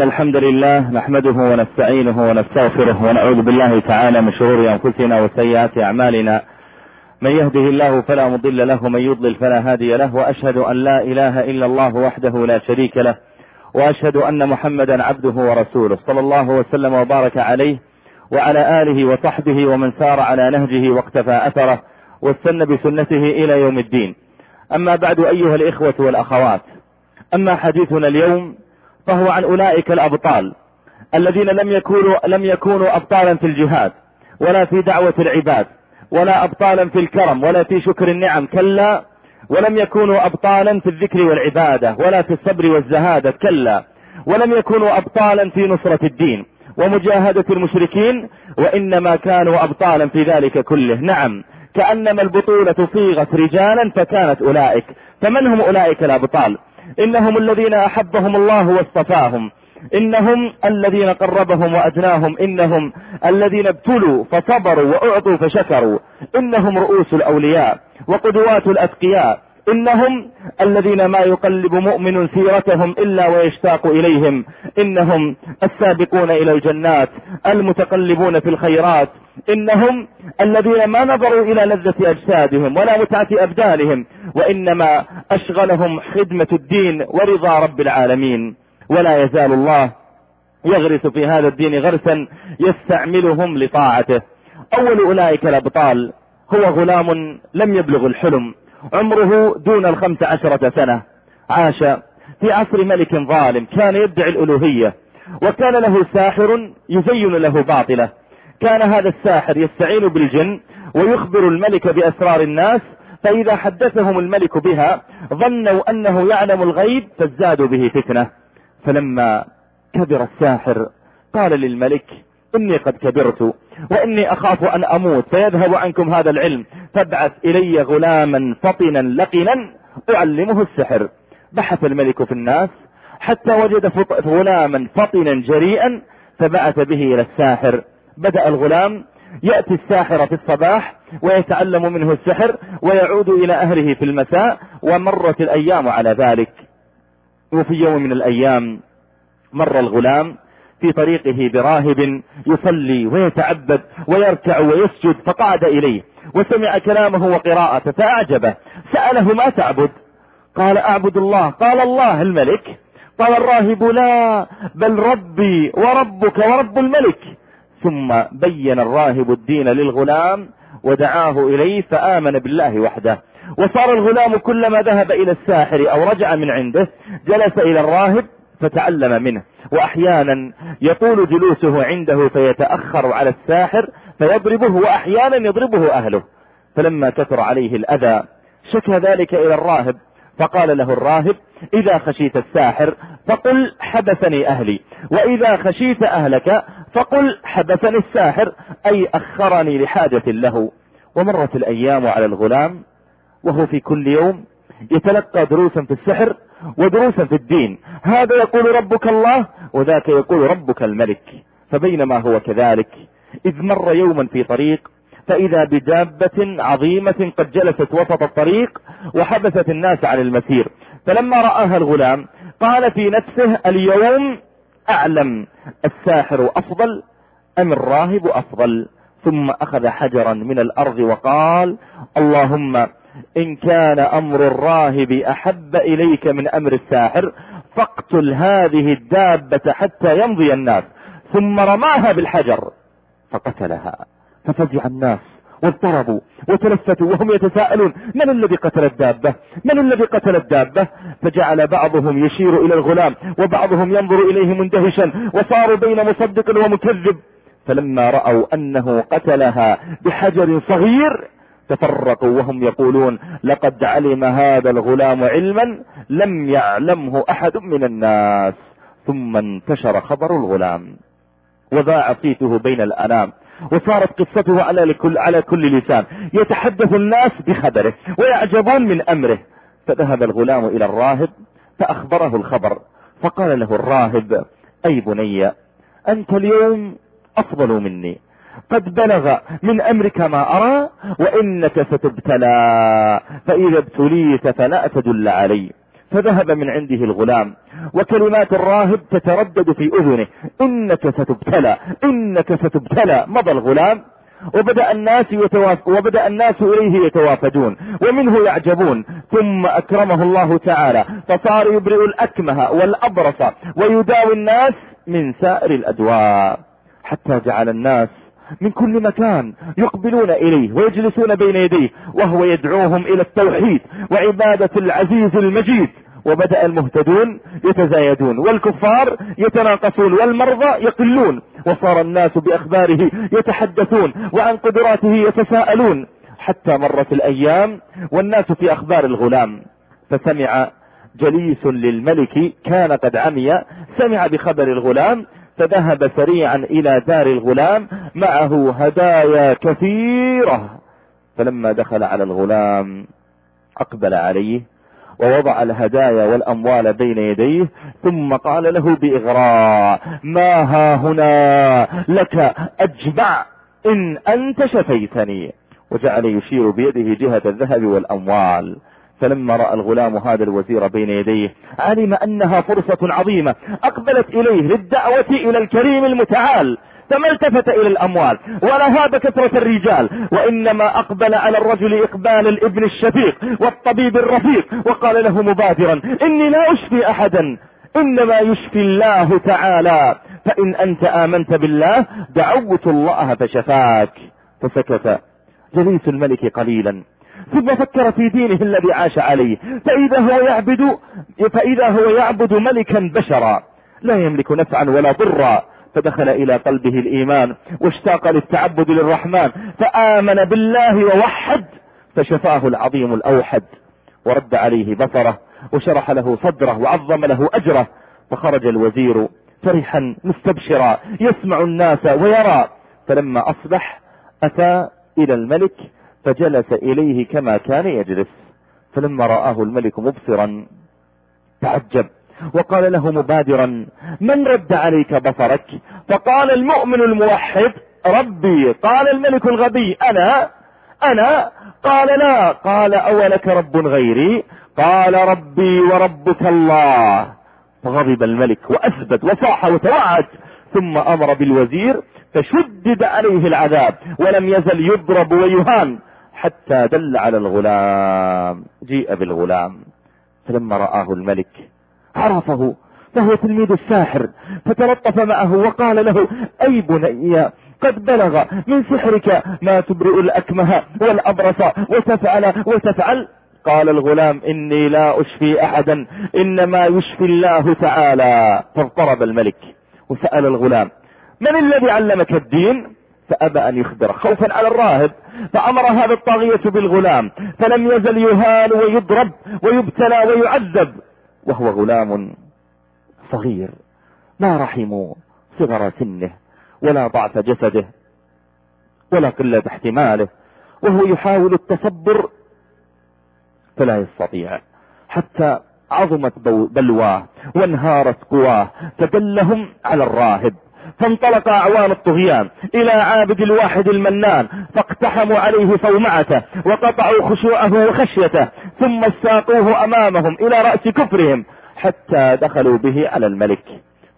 إن الحمد لله نحمده ونستعينه ونستغفره ونعوذ بالله تعالى من شرور أنفسنا وسيئات أعمالنا. من يهده الله فلا مضل له ومن يضلل فلا هادي له وأشهد أن لا إله إلا الله وحده لا شريك له وأشهد أن محمدا عبده ورسوله صلى الله وسلم وبارك عليه وعلى آله وصحبه ومن سار على نهجه واقتفى أثره واستنى بسنته إلى يوم الدين. أما بعد أيها الإخوة والأخوات أما حديثنا اليوم فهو عن أولئك الأبطال الذين لم يكونوا, لم يكونوا أبطالا في الجهاد ولا في دعوة العباد ولا أبطالا في الكرم ولا في شكر النعم كلا ولم يكونوا أبطالا في الذكر والعبادة ولا في الصبر والزهادة كلا ولم يكونوا أبطالا في نصرة الدين ومجاهدة المشركين وإنما كانوا أبطالا في ذلك كله. نعم كأنما البطولة صيغت رجالا فكانت أولئك فمن هم أولئك الأبطال؟ إنهم الذين أحبهم الله واصطفاهم. إنهم الذين قربهم وأدناهم. إنهم الذين ابتلوا فصبروا وأعطوا فشكروا. إنهم رؤوس الأولياء وقدوات الأتقياء. إنهم الذين ما يقلب مؤمن سيرتهم إلا ويشتاق إليهم. إنهم السابقون إلى الجنات المتقلبون في الخيرات. إنهم الذين ما نظروا إلى لذة أجسادهم ولا متعة أبدانهم وإنما أشغلهم خدمة الدين ورضا رب العالمين. ولا يزال الله يغرس في هذا الدين غرسا يستعملهم لطاعته. أول أولئك الأبطال هو غلام لم يبلغ الحلم. عمره دون الخمس عشرة سنة. عاش في عصر ملك ظالم كان يدعي الألوهية وكان له ساحر يزين له باطلة. كان هذا الساحر يستعين بالجن ويخبر الملك بأسرار الناس فإذا حدثهم الملك بها ظنوا أنه يعلم الغيب فازدادوا به فتنة. فلما كبر الساحر قال للملك إني قد كبرت وإني أخاف أن أموت فيذهب عنكم هذا العلم فابعث إلي غلاما فطنا لقنا أعلمه السحر. بحث الملك في الناس حتى وجد غلاما فطنا جريئا فبعث به إلى الساحر. بدأ الغلام يأتي الساحر في الصباح ويتعلم منه السحر ويعود إلى أهله في المساء ومرت الأيام على ذلك. وفي يوم من الأيام مر الغلام في طريقه براهب يصلي ويتعبد ويركع ويسجد فقعد إليه. وسمع كلامه وقراءته فأعجبه. سأله ما تعبد؟ قال أعبد الله. قال الله الملك. قال الراهب لا بل ربي وربك ورب الملك. ثم بين الراهب الدين للغلام ودعاه إليه فآمن بالله وحده. وصار الغلام كلما ذهب إلى الساحر أو رجع من عنده جلس إلى الراهب فتعلم منه. وأحيانا يطول جلوسه عنده فيتأخر على الساحر فيضربه وأحيانا يضربه أهله. فلما كثر عليه الأذى شكى ذلك إلى الراهب فقال له الراهب إذا خشيت الساحر فقل حبسني أهلي وإذا خشيت أهلك فقل حبسني الساحر أي أخرني لحاجة له. ومرت الأيام على الغلام وهو في كل يوم يتلقى دروسا في السحر ودروسا في الدين. هذا يقول ربك الله وذاك يقول ربك الملك. فبينما هو كذلك إذ مر يوما في طريق فإذا بدابة عظيمة قد جلست وسط الطريق وحبست الناس عن المسير. فلما رآها الغلام قال في نفسه اليوم أعلم الساحر أفضل أم الراهب أفضل. ثم أخذ حجرا من الأرض وقال اللهم إن كان أمر الراهب أحب إليك من أمر الساحر فاقتل هذه الدابة حتى يمضي الناس. ثم رماها بالحجر. فقتلها. ففزع الناس واضطربوا وتلفتوا وهم يتساءلون من الذي قتل الدابة؟ من الذي قتل الدابة؟ فجعل بعضهم يشير إلى الغلام وبعضهم ينظر إليه مندهشا وصاروا بين مصدق ومكذب. فلما رأوا أنه قتلها بحجر صغير تفرقوا وهم يقولون لقد علم هذا الغلام علما لم يعلمه أحد من الناس. ثم انتشر خبر الغلام. وذاع صيته بين الأنام. وصارت قصته على لكل على كل لسان. يتحدث الناس بخبره ويعجبون من أمره. فذهب الغلام إلى الراهب فأخبره الخبر. فقال له الراهب أي بني أنت اليوم أفضل مني. قد بلغ من أمرك ما أرى وإنك ستبتلى. فإذا ابتليت فلا تدل علي. فذهب من عنده الغلام وكلمات الراهب تتردد في أذنه إنك ستبتلى إنك ستبتلى مضى الغلام وبدأ الناس يتواف وبدأ الناس إليه يتوافدون ومنه يعجبون ثم أكرمه الله تعالى فصار يبرئ الأكمه والأبرص ويداوي الناس من سائر الأدواء حتى جعل الناس من كل مكان يقبلون إليه ويجلسون بين يديه وهو يدعوهم إلى التوحيد وعبادة العزيز المجيد. وبدأ المهتدون يتزايدون والكفار يتناقصون والمرضى يقلون وصار الناس بأخباره يتحدثون وعن قدراته يتساءلون. حتى مرت الأيام والناس في أخبار الغلام فسمع جليس للملك كان قد عمي سمع بخبر الغلام فذهب سريعا إلى دار الغلام معه هدايا كثيرة. فلما دخل على الغلام أقبل عليه ووضع الهدايا والأموال بين يديه ثم قال له بإغراء ما ها هنا؟ لك أجمع إن أنت شفيتني. وجعل يشير بيده جهة الذهب والأموال. فلما رأى الغلام هذا الوزير بين يديه علم أنها فرصة عظيمة. أقبلت إليه للدعوة إلى الكريم المتعال. فما التفت إلى الأموال؟ ولا هاب كثرة الرجال. وإنما أقبل على الرجل إقبال الابن الشفيق والطبيب الرفيق. وقال له مبادرا إني لا أشفي أحدا. إنما يشفي الله تعالى. فإن أنت آمنت بالله دعوت الله فشفاك. فسكت. جليس الملك قليلا. ثم فكر في دينه الذي عاش عليه. فإذا هو يعبد فإذا هو يعبد ملكا بشرا. لا يملك نفعا ولا ضرا. فدخل إلى قلبه الإيمان واشتاق للتعبد للرحمن. فآمن بالله ووحد فشفاه العظيم الأوحد. ورد عليه بصره وشرح له صدره وعظم له أجره. فخرج الوزير فرحا مستبشرا يسمع الناس ويرى. فلما أصبح أتى إلى الملك فجلس إليه كما كان يجلس فلما رآه الملك مبصرا تعجب وقال له مبادرا من رد عليك بصرك؟ فقال المؤمن الموحد ربي قال الملك الغبي أنا أنا؟ قال لا. قال أولك رب غيري؟ قال ربي وربك الله. فغضب الملك وأثبت وصاح وتوعد ثم أمر بالوزير فشدد عليه العذاب ولم يزل يضرب ويهان. حتى دل على الغلام جيء بالغلام. فلما رآه الملك عرفه فهو تلميذ الساحر. فتلطف معه وقال له أي بني قد بلغ من سحرك ما تبرئ الأكمه والأبرص وتفعل وتفعل؟ قال الغلام إني لا أشفي أحدا إنما يشفي الله تعالى. فاضطرب الملك وسأل الغلام من الذي علمك الدين؟ فأبى أن يخبره. خوفا على الراهب فأمر هذا الطاغية بالغلام فلم يزل يهان ويضرب ويبتلى ويعذب وهو غلام صغير ما رحموا صغر سنه ولا ضعف جسده ولا قلة احتماله وهو يحاول التصبر فلا يستطيع. حتى عظمت بلواه وانهارت قواه فدلهم على الراهب. فانطلق اعوان الطغيان إلى عابد الواحد المنان فاقتحموا عليه صومعته وقطعوا خشوعه وخشيته ثم استاقوه أمامهم إلى رأس كفرهم حتى دخلوا به على الملك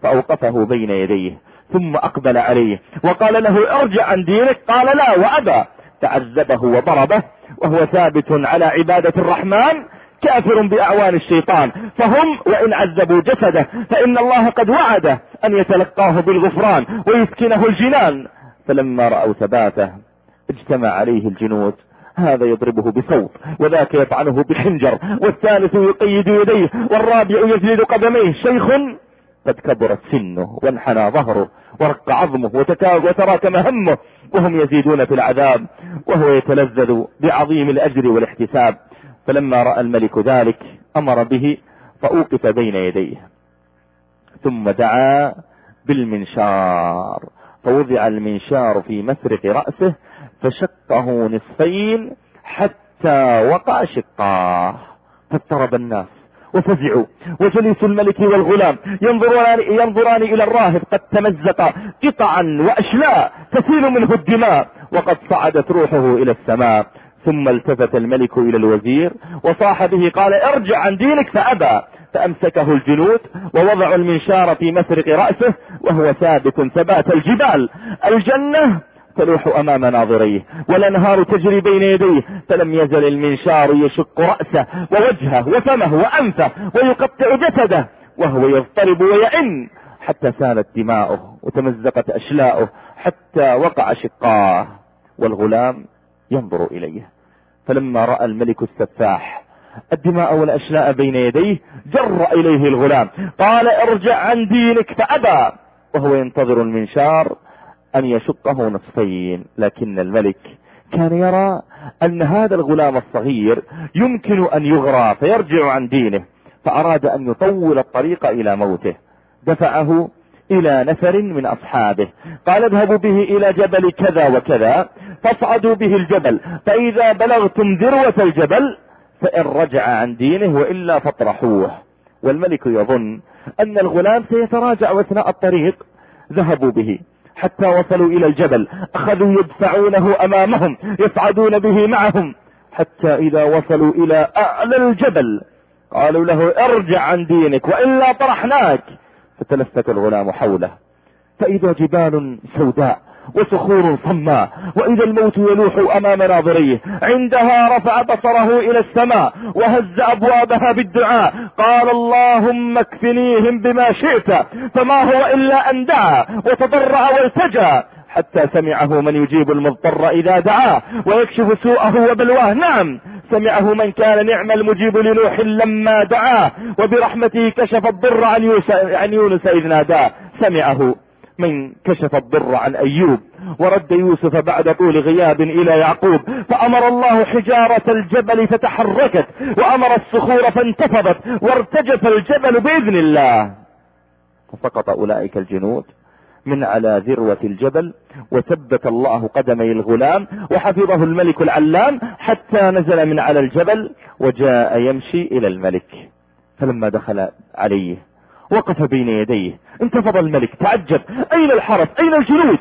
فأوقفه بين يديه ثم أقبل عليه وقال له ارجع عن دينك. قال لا وأبى. تعذبه وضربه وهو ثابت على عبادة الرحمن كافر بأعوان الشيطان فهم وإن عذبوا جسده فإن الله قد وعده أن يتلقاه بالغفران ويسكنه الجنان. فلما رأوا ثباته اجتمع عليه الجنود. هذا يضربه بصوت وذاك يطعنه بحنجر والثالث يقيد يديه والرابع يجلد قدميه. شيخ قد كبرت سنه وانحنى ظهره ورق عظمه وتراكم همه وهم يزيدون في العذاب وهو يتلذذ بعظيم الأجر والاحتساب. فلما رأى الملك ذلك أمر به فأوقف بين يديه. ثم دعا بالمنشار. فوضع المنشار في مفرق رأسه فشقه نصفين حتى وقع شقاه. فاضطرب الناس وفزعوا وجليس الملك والغلام ينظران, ينظران إلى الراهب قد تمزق قطعا وأشلاء تسيل منه الدماء وقد صعدت روحه إلى السماء. ثم التفت الملك إلى الوزير وصاح به قال ارجع عن دينك فأبى فأمسكه الجنود ووضعوا المنشار في مسرق رأسه وهو ثابت ثبات الجبال. الجنة تلوح أمام ناظريه والأنهار تجري بين يديه فلم يزل المنشار يشق رأسه ووجهه وفمه وأنفه ويقطع جسده وهو يضطرب ويئن حتى سالت دماؤه وتمزقت أشلاؤه حتى وقع شقاه والغلام ينظر إليه. فلما رأى الملك السفاح الدماء والأشلاء بين يديه جر إليه الغلام. قال ارجع عن دينك فأبى. وهو ينتظر المنشار أن يشقه نصفين لكن الملك كان يرى أن هذا الغلام الصغير يمكن أن يغرى فيرجع عن دينه فأراد أن يطول الطريق إلى موته. دفعه إلى نفر من أصحابه. قال اذهبوا به إلى جبل كذا وكذا فاصعدوا به الجبل فإذا بلغتم ذروة الجبل فإن رجع عن دينه وإلا فاطرحوه. والملك يظن أن الغلام سيتراجع أثناء الطريق. ذهبوا به حتى وصلوا إلى الجبل أخذوا يدفعونه أمامهم يصعدون به معهم حتى إذا وصلوا إلى أعلى الجبل قالوا له ارجع عن دينك وإلا طرحناك. فتلفت الغلام حوله. فإذا جبال سوداء وصخور صماء وإذا الموت يلوح أمام ناظريه عندها رفع بصره إلى السماء وهز أبوابها بالدعاء. قال اللهم اكفنيهم بما شئت فما هو إلا أن دعا وتضرع والتجا حتى سمعه من يجيب المضطر إذا دعاه ويكشف سوءه وبلواه. نعم سمعه من كان نعم المجيب لنوح لما دعاه وبرحمته كشف الضر عن يونس إذ ناداه. سمعه من كشف الضر عن أيوب ورد يوسف بعد طول غياب إلى يعقوب. فأمر الله حجارة الجبل فتحركت وأمر الصخور فانتفضت وارتجف الجبل بإذن الله. فسقط أولئك الجنود. من على ذروة الجبل وثبت الله قدمي الغلام وحفظه الملك العلام حتى نزل من على الجبل وجاء يمشي إلى الملك. فلما دخل عليه وقف بين يديه انتفض الملك تعجب أين الحرس؟ أين الجنود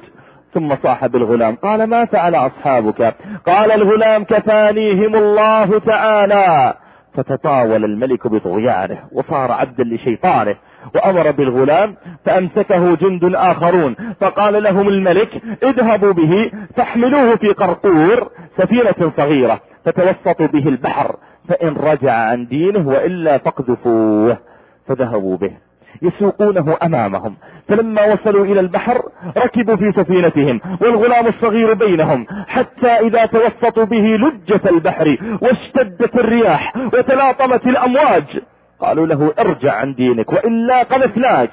ثم صاح بالغلام قال ما فعل أصحابك؟ قال الغلام كفانيهم الله تعالى. فتطاول الملك بطغيانه وصار عبدا لشيطانه. وأمر بالغلام فأمسكه جند آخرون فقال لهم الملك اذهبوا به فاحملوه في قرقور سفينة صغيرة فتوسطوا به البحر فإن رجع عن دينه وإلا فاقذفوه فذهبوا به يسوقونه أمامهم فلما وصلوا إلى البحر ركبوا في سفينتهم والغلام الصغير بينهم حتى إذا توسطوا به لجة البحر واشتدت الرياح وتلاطمت الأمواج قالوا له ارجع عن دينك وإلا قذفناك.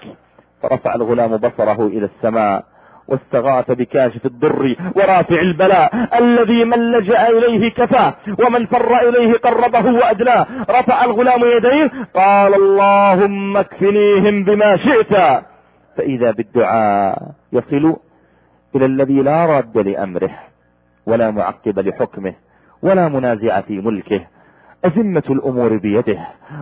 فرفع الغلام بصره إلى السماء واستغاث بكاشف الضر ورافع البلاء الذي من لجأ إليه كفاه ومن فر إليه قربه وادناه رفع الغلام يديه قال اللهم اكفنيهم بما شئت. فإذا بالدعاء يصل إلى الذي لا راد لأمره ولا معقب لحكمه ولا منازع في ملكه أزمة الأمور بيده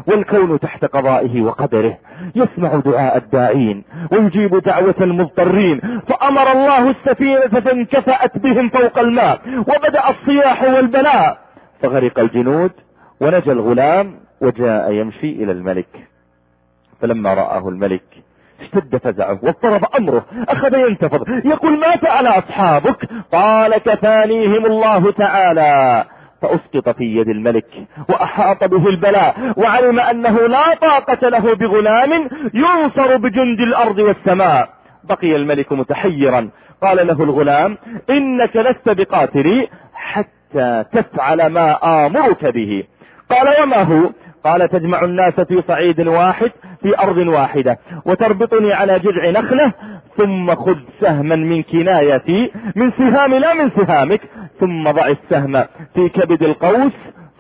والكون تحت قضائه وقدره يسمع دعاء الداعين ويجيب دعوة المضطرين فأمر الله السفينة فانكفأت بهم فوق الماء وبدأ الصياح والبلاء فغرق الجنود ونجى الغلام وجاء يمشي إلى الملك. فلما رآه الملك اشتد فزعه واضطرب أمره أخذ ينتفض يقول ما فعل أصحابك؟ قال كفانيهم الله تعالى. فأسقط في يد الملك وأحاط به البلاء وعلم أنه لا طاقة له بغلام ينصر بجند الأرض والسماء. بقي الملك متحيرا. قال له الغلام إنك لست بقاتلي حتى تفعل ما آمرك به. قال وما هو؟ قال تجمع الناس في صعيد واحد في أرض واحدة وتربطني على جذع نخلة ثم خذ سهما من كنايتي من سهام لا من سهامك. ثم ضع السهم في كبد القوس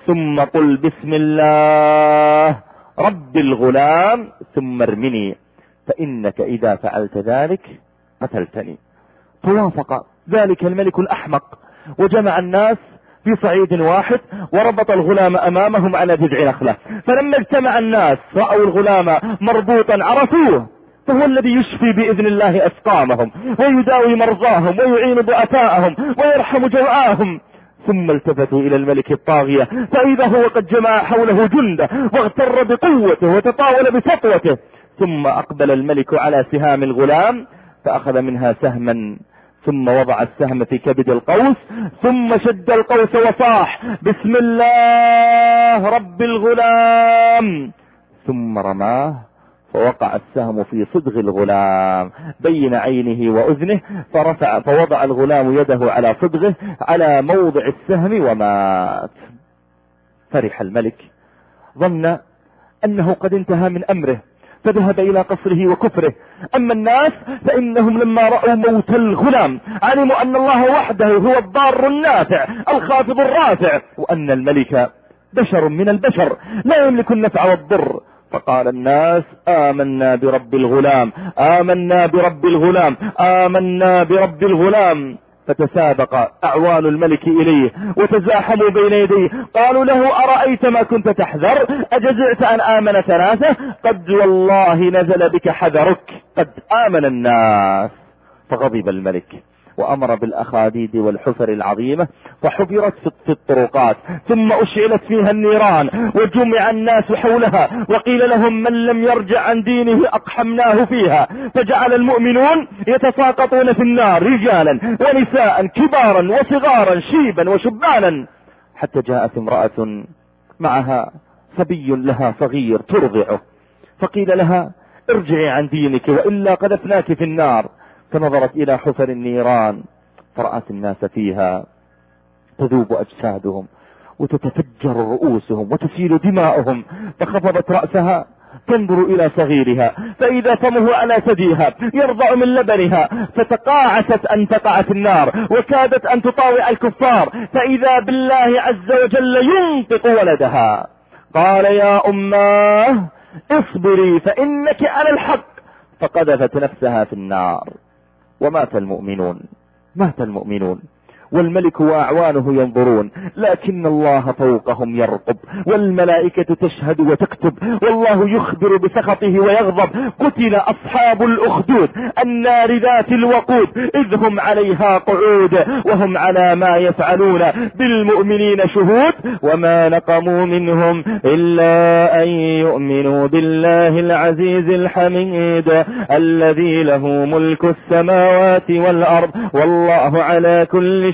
ثم قل بسم الله رب الغلام ثم ارمني. فإنك إذا فعلت ذلك قتلتني. فوافق ذلك الملك الأحمق. وجمع الناس في صعيد واحد وربط الغلام أمامهم على جذع نخلة. فلما اجتمع الناس رأوا الغلام مربوطا عرفوه. فهو الذي يشفي بإذن الله أسقامهم ويداوي مرضاهم ويعين ضعفاءهم ويرحم جوعاهم ثم التفتوا إلى الملك الطاغية فإذا هو قد جمع حوله جنده واغتر بقوته وتطاول بسطوته. ثم أقبل الملك على سهام الغلام فأخذ منها سهما. ثم وضع السهم في كبد القوس ثم شد القوس وصاح بسم الله رب الغلام. ثم رماه فوقع السهم في صدغ الغلام. بين عينه وأذنه فرفع فوضع الغلام يده على صدغه على موضع السهم ومات. فرح الملك. ظن أنه قد انتهى من أمره فذهب إلى قصره وكفره. أما الناس فإنهم لما رأوا موت الغلام علموا أن الله وحده هو الضار النافع الخافض الرافع. وأن الملك بشر من البشر لا يملك النفع والضر. فقال الناس آمنا برب الغلام آمنا برب الغلام آمنا برب الغلام. فتسابق أعوان الملك إليه وتزاحموا بين يديه. قالوا له أرأيت ما كنت تحذر؟ أجزعت أن آمن ثلاثة؟ قد والله نزل بك حذرك قد آمن الناس. فغضب الملك. وأمر بالأخاديد والحفر العظيمة فحفرت في الطرقات ثم أشعلت فيها النيران وجمع الناس حولها وقيل لهم من لم يرجع عن دينه أقحمناه فيها فجعل المؤمنون يتساقطون في النار رجالا ونساء كبارا وصغارا شيبا وشبانا حتى جاءت امرأة معها صبي لها صغير ترضعه فقيل لها ارجعي عن دينك وإلا قذفناك في النار. فنظرت إلى حفر النيران فرأت الناس فيها تذوب أجسادهم وتتفجر رؤوسهم وتسيل دماؤهم فخفضت رأسها تنظر إلى صغيرها فإذا فمه على ثديها يرضع من لبنها فتقاعست أن تقع في النار وكادت أن تطاوع الكفار فإذا بالله عز وجل ينطق ولدها قال يا أماه اصبري فإنك على الحق فقذفت نفسها في النار. ومات المؤمنون. مات المؤمنون. والملك وأعوانه ينظرون لكن الله فوقهم يرقب والملائكة تشهد وتكتب والله يخبر بسخطه ويغضب. قتل أصحاب الأخدود النار ذات الوقود إذ هم عليها قعود وهم على ما يفعلون. بالمؤمنين شهود وما نقموا منهم إلا أن يؤمنوا بالله العزيز الحميد الذي له ملك السماوات والأرض والله على كل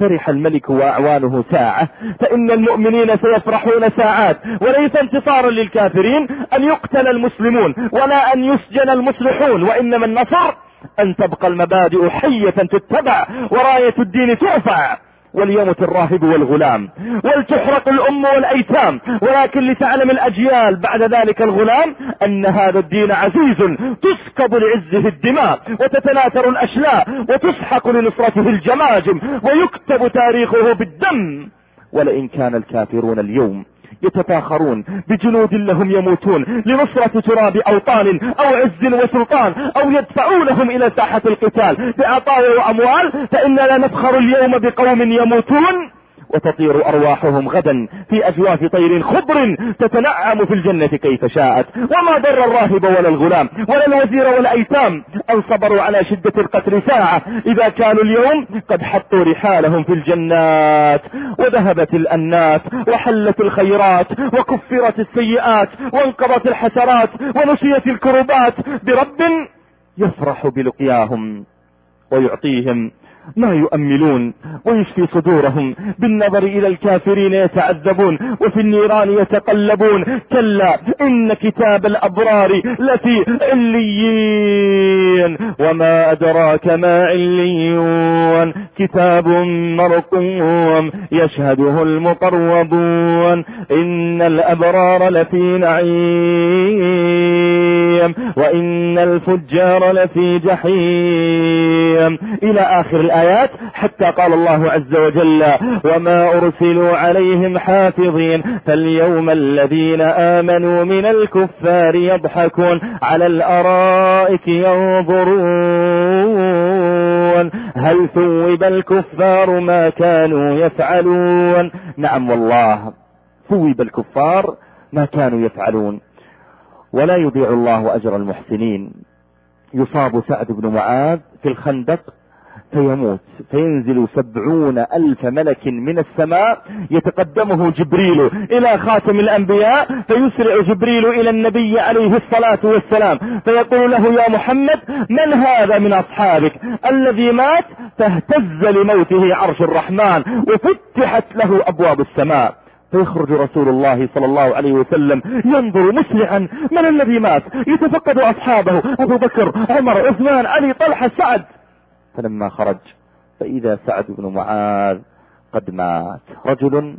فرح الملك وأعوانه ساعة فإن المؤمنين سيفرحون ساعات وليس انتصارا للكافرين أن يقتل المسلمون ولا أن يسجن المصلحون وإنما النصر أن تبقى المبادئ حية تتبع وراية الدين ترفع. وليمت الراهب والغلام ولتحرق الأم والأيتام ولكن لتعلم الأجيال بعد ذلك الغلام أن هذا الدين عزيز تسكب لعزه الدماء وتتناثر الأشلاء وتسحق لنصرته الجماجم ويكتب تاريخه بالدم ولئن كان الكافرون اليوم يتفاخرون بجنود لهم يموتون لنصرة تراب اوطان أو عز وسلطان أو يدفعونهم إلى ساحة القتال. بعطايا وأموال فإننا نفخر اليوم بقوم يموتون. وتطير أرواحهم غدا في اجواف طير خضر تتنعم في الجنة كيف شاءت. وما ضر الراهب ولا الغلام ولا الوزير ولا ايتام ان صبروا على شدة القتل ساعة. إذا كانوا اليوم قد حطوا رحالهم في الجنات. وذهبت الانات وحلت الخيرات وكفرت السيئات وانقضت الحسرات ونسيت الكربات. برب يفرح بلقياهم ويعطيهم ما يؤملون ويشفي صدورهم بالنظر إلى الكافرين يتعذبون وفي النيران يتقلبون. كلا إن كتاب الأبرار لفي عليين. وما أدراك ما عليون. كتاب مرقوم يشهده المقربون. إن الأبرار لفي نعيم. وإن الفجار لفي جحيم. إلى آخر الآيات حتى قال الله عز وجل وما أرسلوا عليهم حافظين فاليوم الذين آمنوا من الكفار يضحكون على الأرائك ينظرون هل ثوب الكفار ما كانوا يفعلون نعم والله ثوب الكفار ما كانوا يفعلون ولا يضيع الله أجر المحسنين يصاب سعد بن معاذ في الخندق فيموت فينزل سبعون ألف ملك من السماء يتقدمه جبريل إلى خاتم الأنبياء فيسرع جبريل إلى النبي عليه الصلاة والسلام فيقول له يا محمد من هذا من أصحابك؟ الذي مات؟ فاهتز لموته عرش الرحمن وفتحت له أبواب السماء. فيخرج رسول الله صلى الله عليه وسلم ينظر مسرعا من الذي مات؟ يتفقد أصحابه أبو بكر عمر عثمان علي طلحة سعد. فلما خرج فإذا سعد بن معاذ قد مات. رجل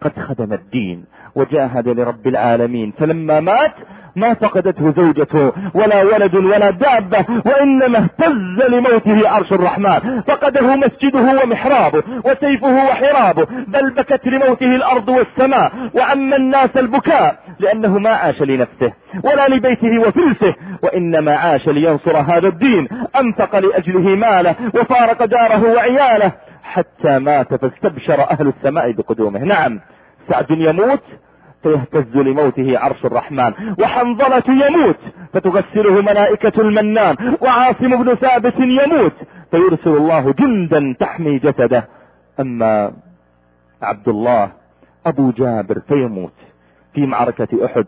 قد خدم الدين. وجاهد لرب العالمين. فلما مات ما فقدته زوجته ولا ولد ولا دابة وإنما اهتز لموته عرش الرحمن. فقده مسجده ومحرابه وسيفه وحرابه بل بكت لموته الأرض والسماء. وعم الناس البكاء لأنه ما عاش لنفسه ولا لبيته وفلسه. وإنما عاش لينصر هذا الدين. أنفق لأجله ماله وفارق داره وعياله. حتى مات فاستبشر أهل السماء بقدومه. نعم سعد يموت فيهتز لموته عرش الرحمن. وحنظلة يموت فتغسله ملائكة المنان. وعاصم بن ثابت يموت فيرسل الله جندا تحمي جسده. أما عبد الله أبو جابر فيموت في معركة أحد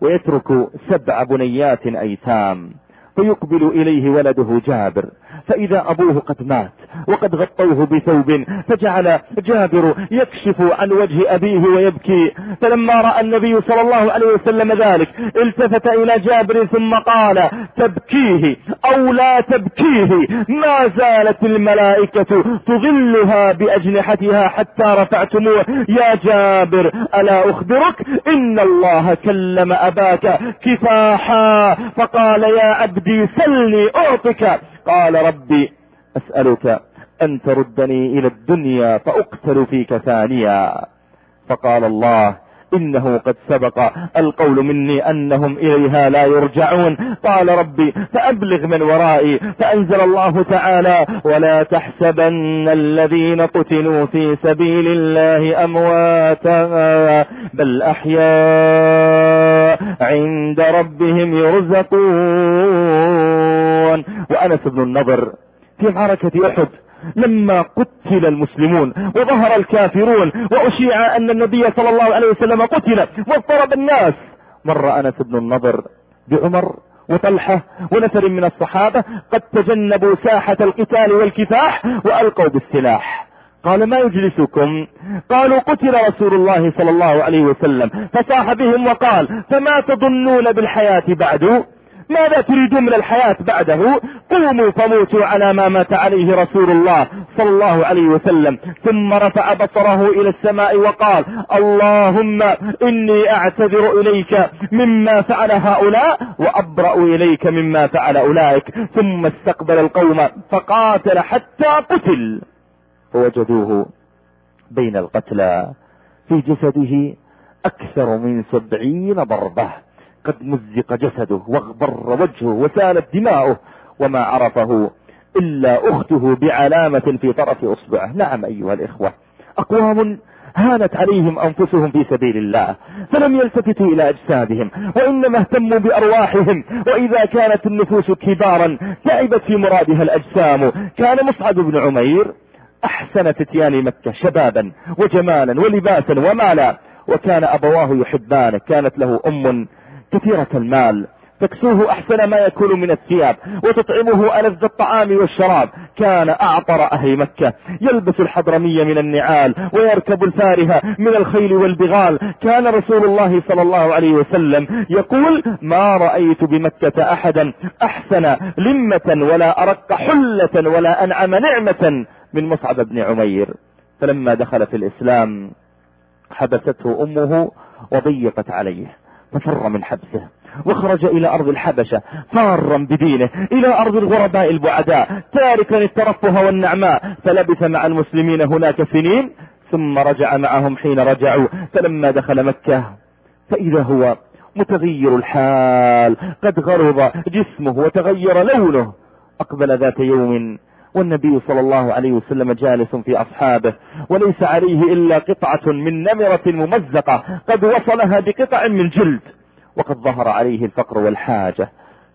ويترك سبع بنيات أيتام فيقبل إليه ولده جابر. فإذا أبوه قد مات وقد غطوه بثوب فجعل جابر يكشف عن وجه أبيه ويبكي فلما رأى النبي صلى الله عليه وسلم ذلك التفت إلى جابر ثم قال تبكيه أو لا تبكيه ما زالت الملائكة تظلها بأجنحتها حتى رفعتموه يا جابر ألا أخبرك إن الله كلم أباك كفاحا فقال يا عبدي سلني أعطك قال ربي أسألك أن تردني إلى الدنيا فأقتل فيك ثانيا. فقال الله إنه قد سبق. القول مني أنهم إليها لا يرجعون. قال ربي فأبلغ من ورائي فأنزل الله تعالى ولا تحسبن الذين قتلوا في سبيل الله أمواتا بل أحياء عند ربهم يرزقون. وأنس بن النضر في معركة أحد لما قتل المسلمون وظهر الكافرون وأشيع أن النبي صلى الله عليه وسلم قتل واضطرب الناس. مر أنس بن النضر بعمر وطلحة ونفر من الصحابة قد تجنبوا ساحة القتال والكفاح وألقوا بالسلاح. قال ما يجلسكم؟ قالوا قتل رسول الله صلى الله عليه وسلم. فصاح بهم وقال فما تظنون بالحياة بعد؟ ماذا تريدون من الحياة بعده؟ قوموا فموتوا على ما مات عليه رسول الله صلى الله عليه وسلم. ثم رفع بصره إلى السماء وقال اللهم إني أعتذر إليك مما فعل هؤلاء وأبرأ إليك مما فعل أولئك. ثم استقبل القوم فقاتل حتى قتل. فوجدوه بين القتلى في جسده أكثر من سبعين ضربة. قد مزق جسده واغبر وجهه وسالت دماؤه وما عرفه إلا أخته بعلامة في طرف أصبعه. نعم أيها الإخوة أقوام هانت عليهم أنفسهم في سبيل الله فلم يلتفتوا إلى أجسادهم وإنما اهتموا بأرواحهم وإذا كانت النفوس كبارا تعبت في مرادها الأجسام. كان مصعب بن عمير أحسن فتيان مكة شبابا وجمالا ولباسا ومالا وكان أبواه يحبانه كانت له أم كثيرة المال. تكسوه أحسن ما يكون من الثياب وتطعمه ألذ الطعام والشراب. كان أعطر أهل مكة. يلبس الحضرمية من النعال ويركب الفارهة من الخيل والبغال. كان رسول الله صلى الله عليه وسلم يقول ما رأيت بمكة أحدا أحسن لمة ولا أرق حلة ولا أنعم نعمة من مصعب بن عمير. فلما دخل في الإسلام حبسته أمه وضيقت عليه. ففر من حبسه وخرج إلى أرض الحبشة فارا بدينه إلى أرض الغرباء البعداء تاركا الترفه والنعماء. فلبث مع المسلمين هناك سنين ثم رجع معهم حين رجعوا. فلما دخل مكة فإذا هو متغير الحال قد غرب جسمه وتغير لونه. أقبل ذات يوم والنبي صلى الله عليه وسلم جالس في أصحابه وليس عليه إلا قطعة من نمرة ممزقة قد وصلها بقطع من جلد وقد ظهر عليه الفقر والحاجة.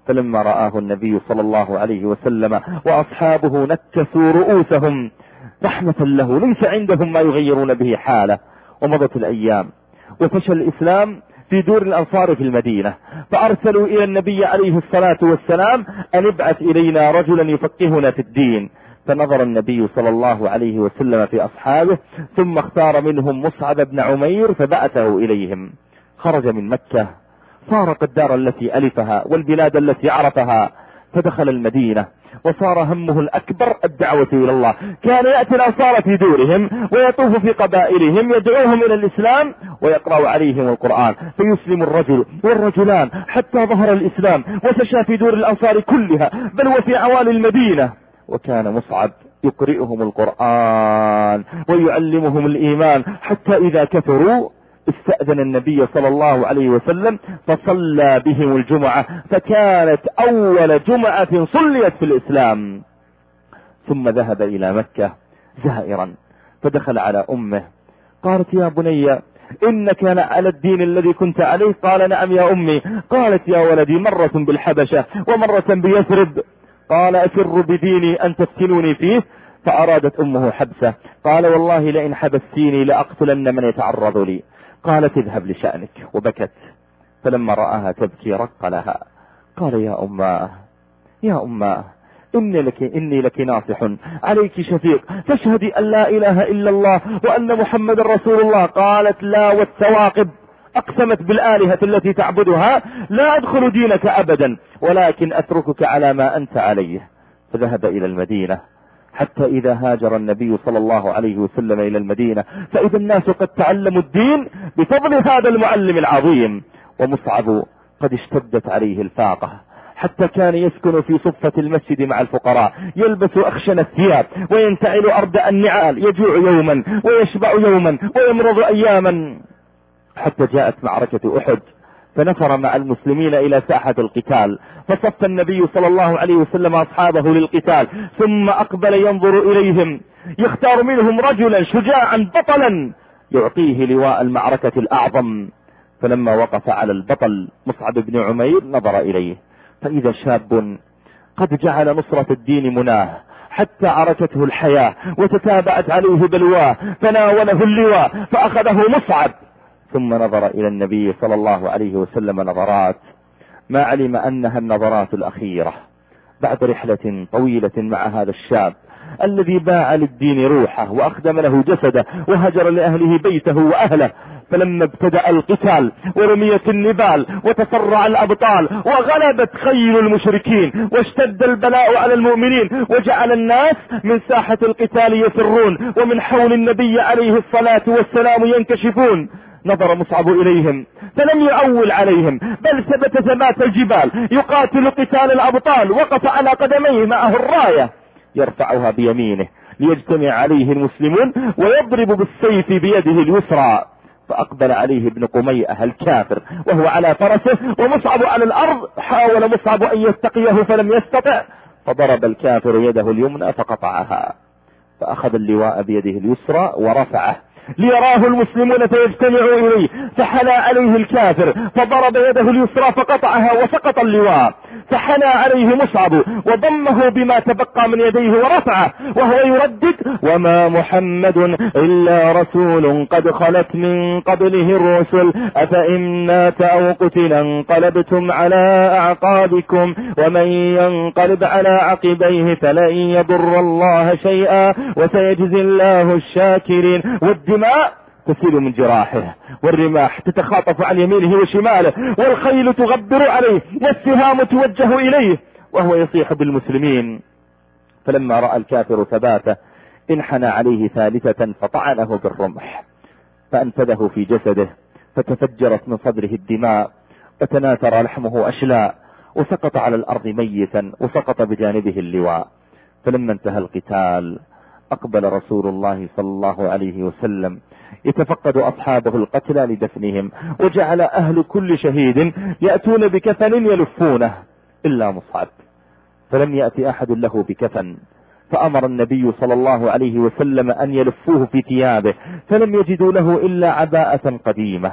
فلما رآه النبي صلى الله عليه وسلم وأصحابه نكسوا رؤوسهم رحمة له ليس عندهم ما يغيرون به حاله. ومضت الأيام وفشل الإسلام في دور الأنصار في المدينة. فأرسلوا إلى النبي عليه الصلاة والسلام أن ابعث إلينا رجلا يفقهنا في الدين. فنظر النبي صلى الله عليه وسلم في أصحابه ثم اختار منهم مصعب بن عمير فبعثه إليهم. خرج من مكة فارق الدار التي ألفها والبلاد التي عرفها. فدخل المدينة وصار همه الأكبر الدعوة إلى الله. كان يأتي الأنصار في دورهم ويطوف في قبائلهم يدعوهم إلى الإسلام ويقرأ عليهم القرآن. فيسلم الرجل والرجلان حتى ظهر الإسلام وفشى في دور الأنصار كلها بل وفي عوالي المدينة. وكان مصعب يقرئهم القرآن ويعلمهم الإيمان حتى إذا كفروا استأذن النبي صلى الله عليه وسلم فصلى بهم الجمعة فكانت أول جمعة صليت في الإسلام. ثم ذهب إلى مكة زائرا فدخل على أمه. قالت يا بني انك على الدين الذي كنت عليه؟ قال نعم يا أمي. قالت يا ولدي مرة بالحبشة ومرة بيثرب. قال افر بديني أن تفتنوني فيه؟ فأرادت أمه حبسه. قال والله لئن حبستيني لأقتلن من يتعرض لي. قالت اذهب لشأنك. وبكت. فلما رآها تبكي رق لها. قال يا أماه يا أماه إني لك, إني لك ناصح. عليك شفيق. تشهدي أن لا إله إلا الله وأن محمد رسول الله. قالت لا والثواقب أقسمت بالآلهة التي تعبدها لا أدخل دينك أبدا ولكن أتركك على ما أنت عليه. فذهب إلى المدينة. حتى إذا هاجر النبي صلى الله عليه وسلم إلى المدينة. فإذا الناس قد تعلموا الدين بفضل هذا المعلم العظيم. ومصعب قد اشتدت عليه الفاقة. حتى كان يسكن في صفة المسجد مع الفقراء. يلبس أخشن الثياب. وينتعل أردأ النعال. يجوع يوما. ويشبع يوما. ويمرض أياما. حتى جاءت معركة أحد. فنفر مع المسلمين إلى ساحة القتال. فصف النبي صلى الله عليه وسلم أصحابه للقتال ثم أقبل ينظر إليهم. يختار منهم رجلا شجاعا بطلا يعطيه لواء المعركة الأعظم. فلما وقف على البطل مصعب بن عمير نظر إليه. فإذا شاب قد جعل نصرة الدين مناه حتى عركته الحياة وتتابعت عليه بلواه فناوله اللواء فأخذه مصعب. ثم نظر إلى النبي صلى الله عليه وسلم نظرات ما علم أنها النظرات الأخيرة بعد رحلة طويلة مع هذا الشاب الذي باع للدين روحه وأخدم له جسده وهجر لأهله بيته وأهله فلما ابتدأ القتال ورميت النبال وتسرع الأبطال وغلبت خيل المشركين واشتد البلاء على المؤمنين وجعل الناس من ساحة القتال يفرون ومن حول النبي عليه الصلاة والسلام ينكشفون. نظر مصعب إليهم فلم يعول عليهم بل ثبت ثبات الجبال يقاتل قتال الأبطال وقف على قدميه معه الراية يرفعها بيمينه ليجتمع عليه المسلمون ويضرب بالسيف بيده اليسرى فأقبل عليه ابن قميئة الكافر وهو على فرسه ومصعب على الأرض حاول مصعب أن يستقيه فلم يستطع فضرب الكافر يده اليمنى فقطعها فأخذ اللواء بيده اليسرى ورفعه ليراه المسلمون فيجتمعوا إليه فحنى عليه الكافر فضرب يده اليسرى فقطعها وسقط اللواء فحنى عليه مصعب وضمه بما تبقى من يديه ورفعه وهو يردد وما محمد إلا رسول قد خلت من قبله الرسل أفإن مات أو قتل انقلبتم على أعقابكم ومن ينقلب على عقبيه فلن يضر الله شيئا وسيجزي الله الشاكرين. والدماء تسيل من جراحه والرماح تتخاطف عن يمينه وشماله والخيل تغبر عليه والسهام توجه إليه وهو يصيح بالمسلمين. فلما رأى الكافر ثباته انحنى عليه ثالثة فطعنه بالرمح فأنفذه في جسده فتفجرت من صدره الدماء وتناثر لحمه أشلاء وسقط على الأرض ميتا وسقط بجانبه اللواء. فلما انتهى القتال أقبل رسول الله صلى الله عليه وسلم. يتفقد أصحابه القتلى لدفنهم. وجعل أهل كل شهيد يأتون بكفن يلفونه إلا مصعب. فلم يأتي أحد له بكفن. فأمر النبي صلى الله عليه وسلم أن يلفوه في ثيابه. فلم يجدوا له إلا عباءة قديمة.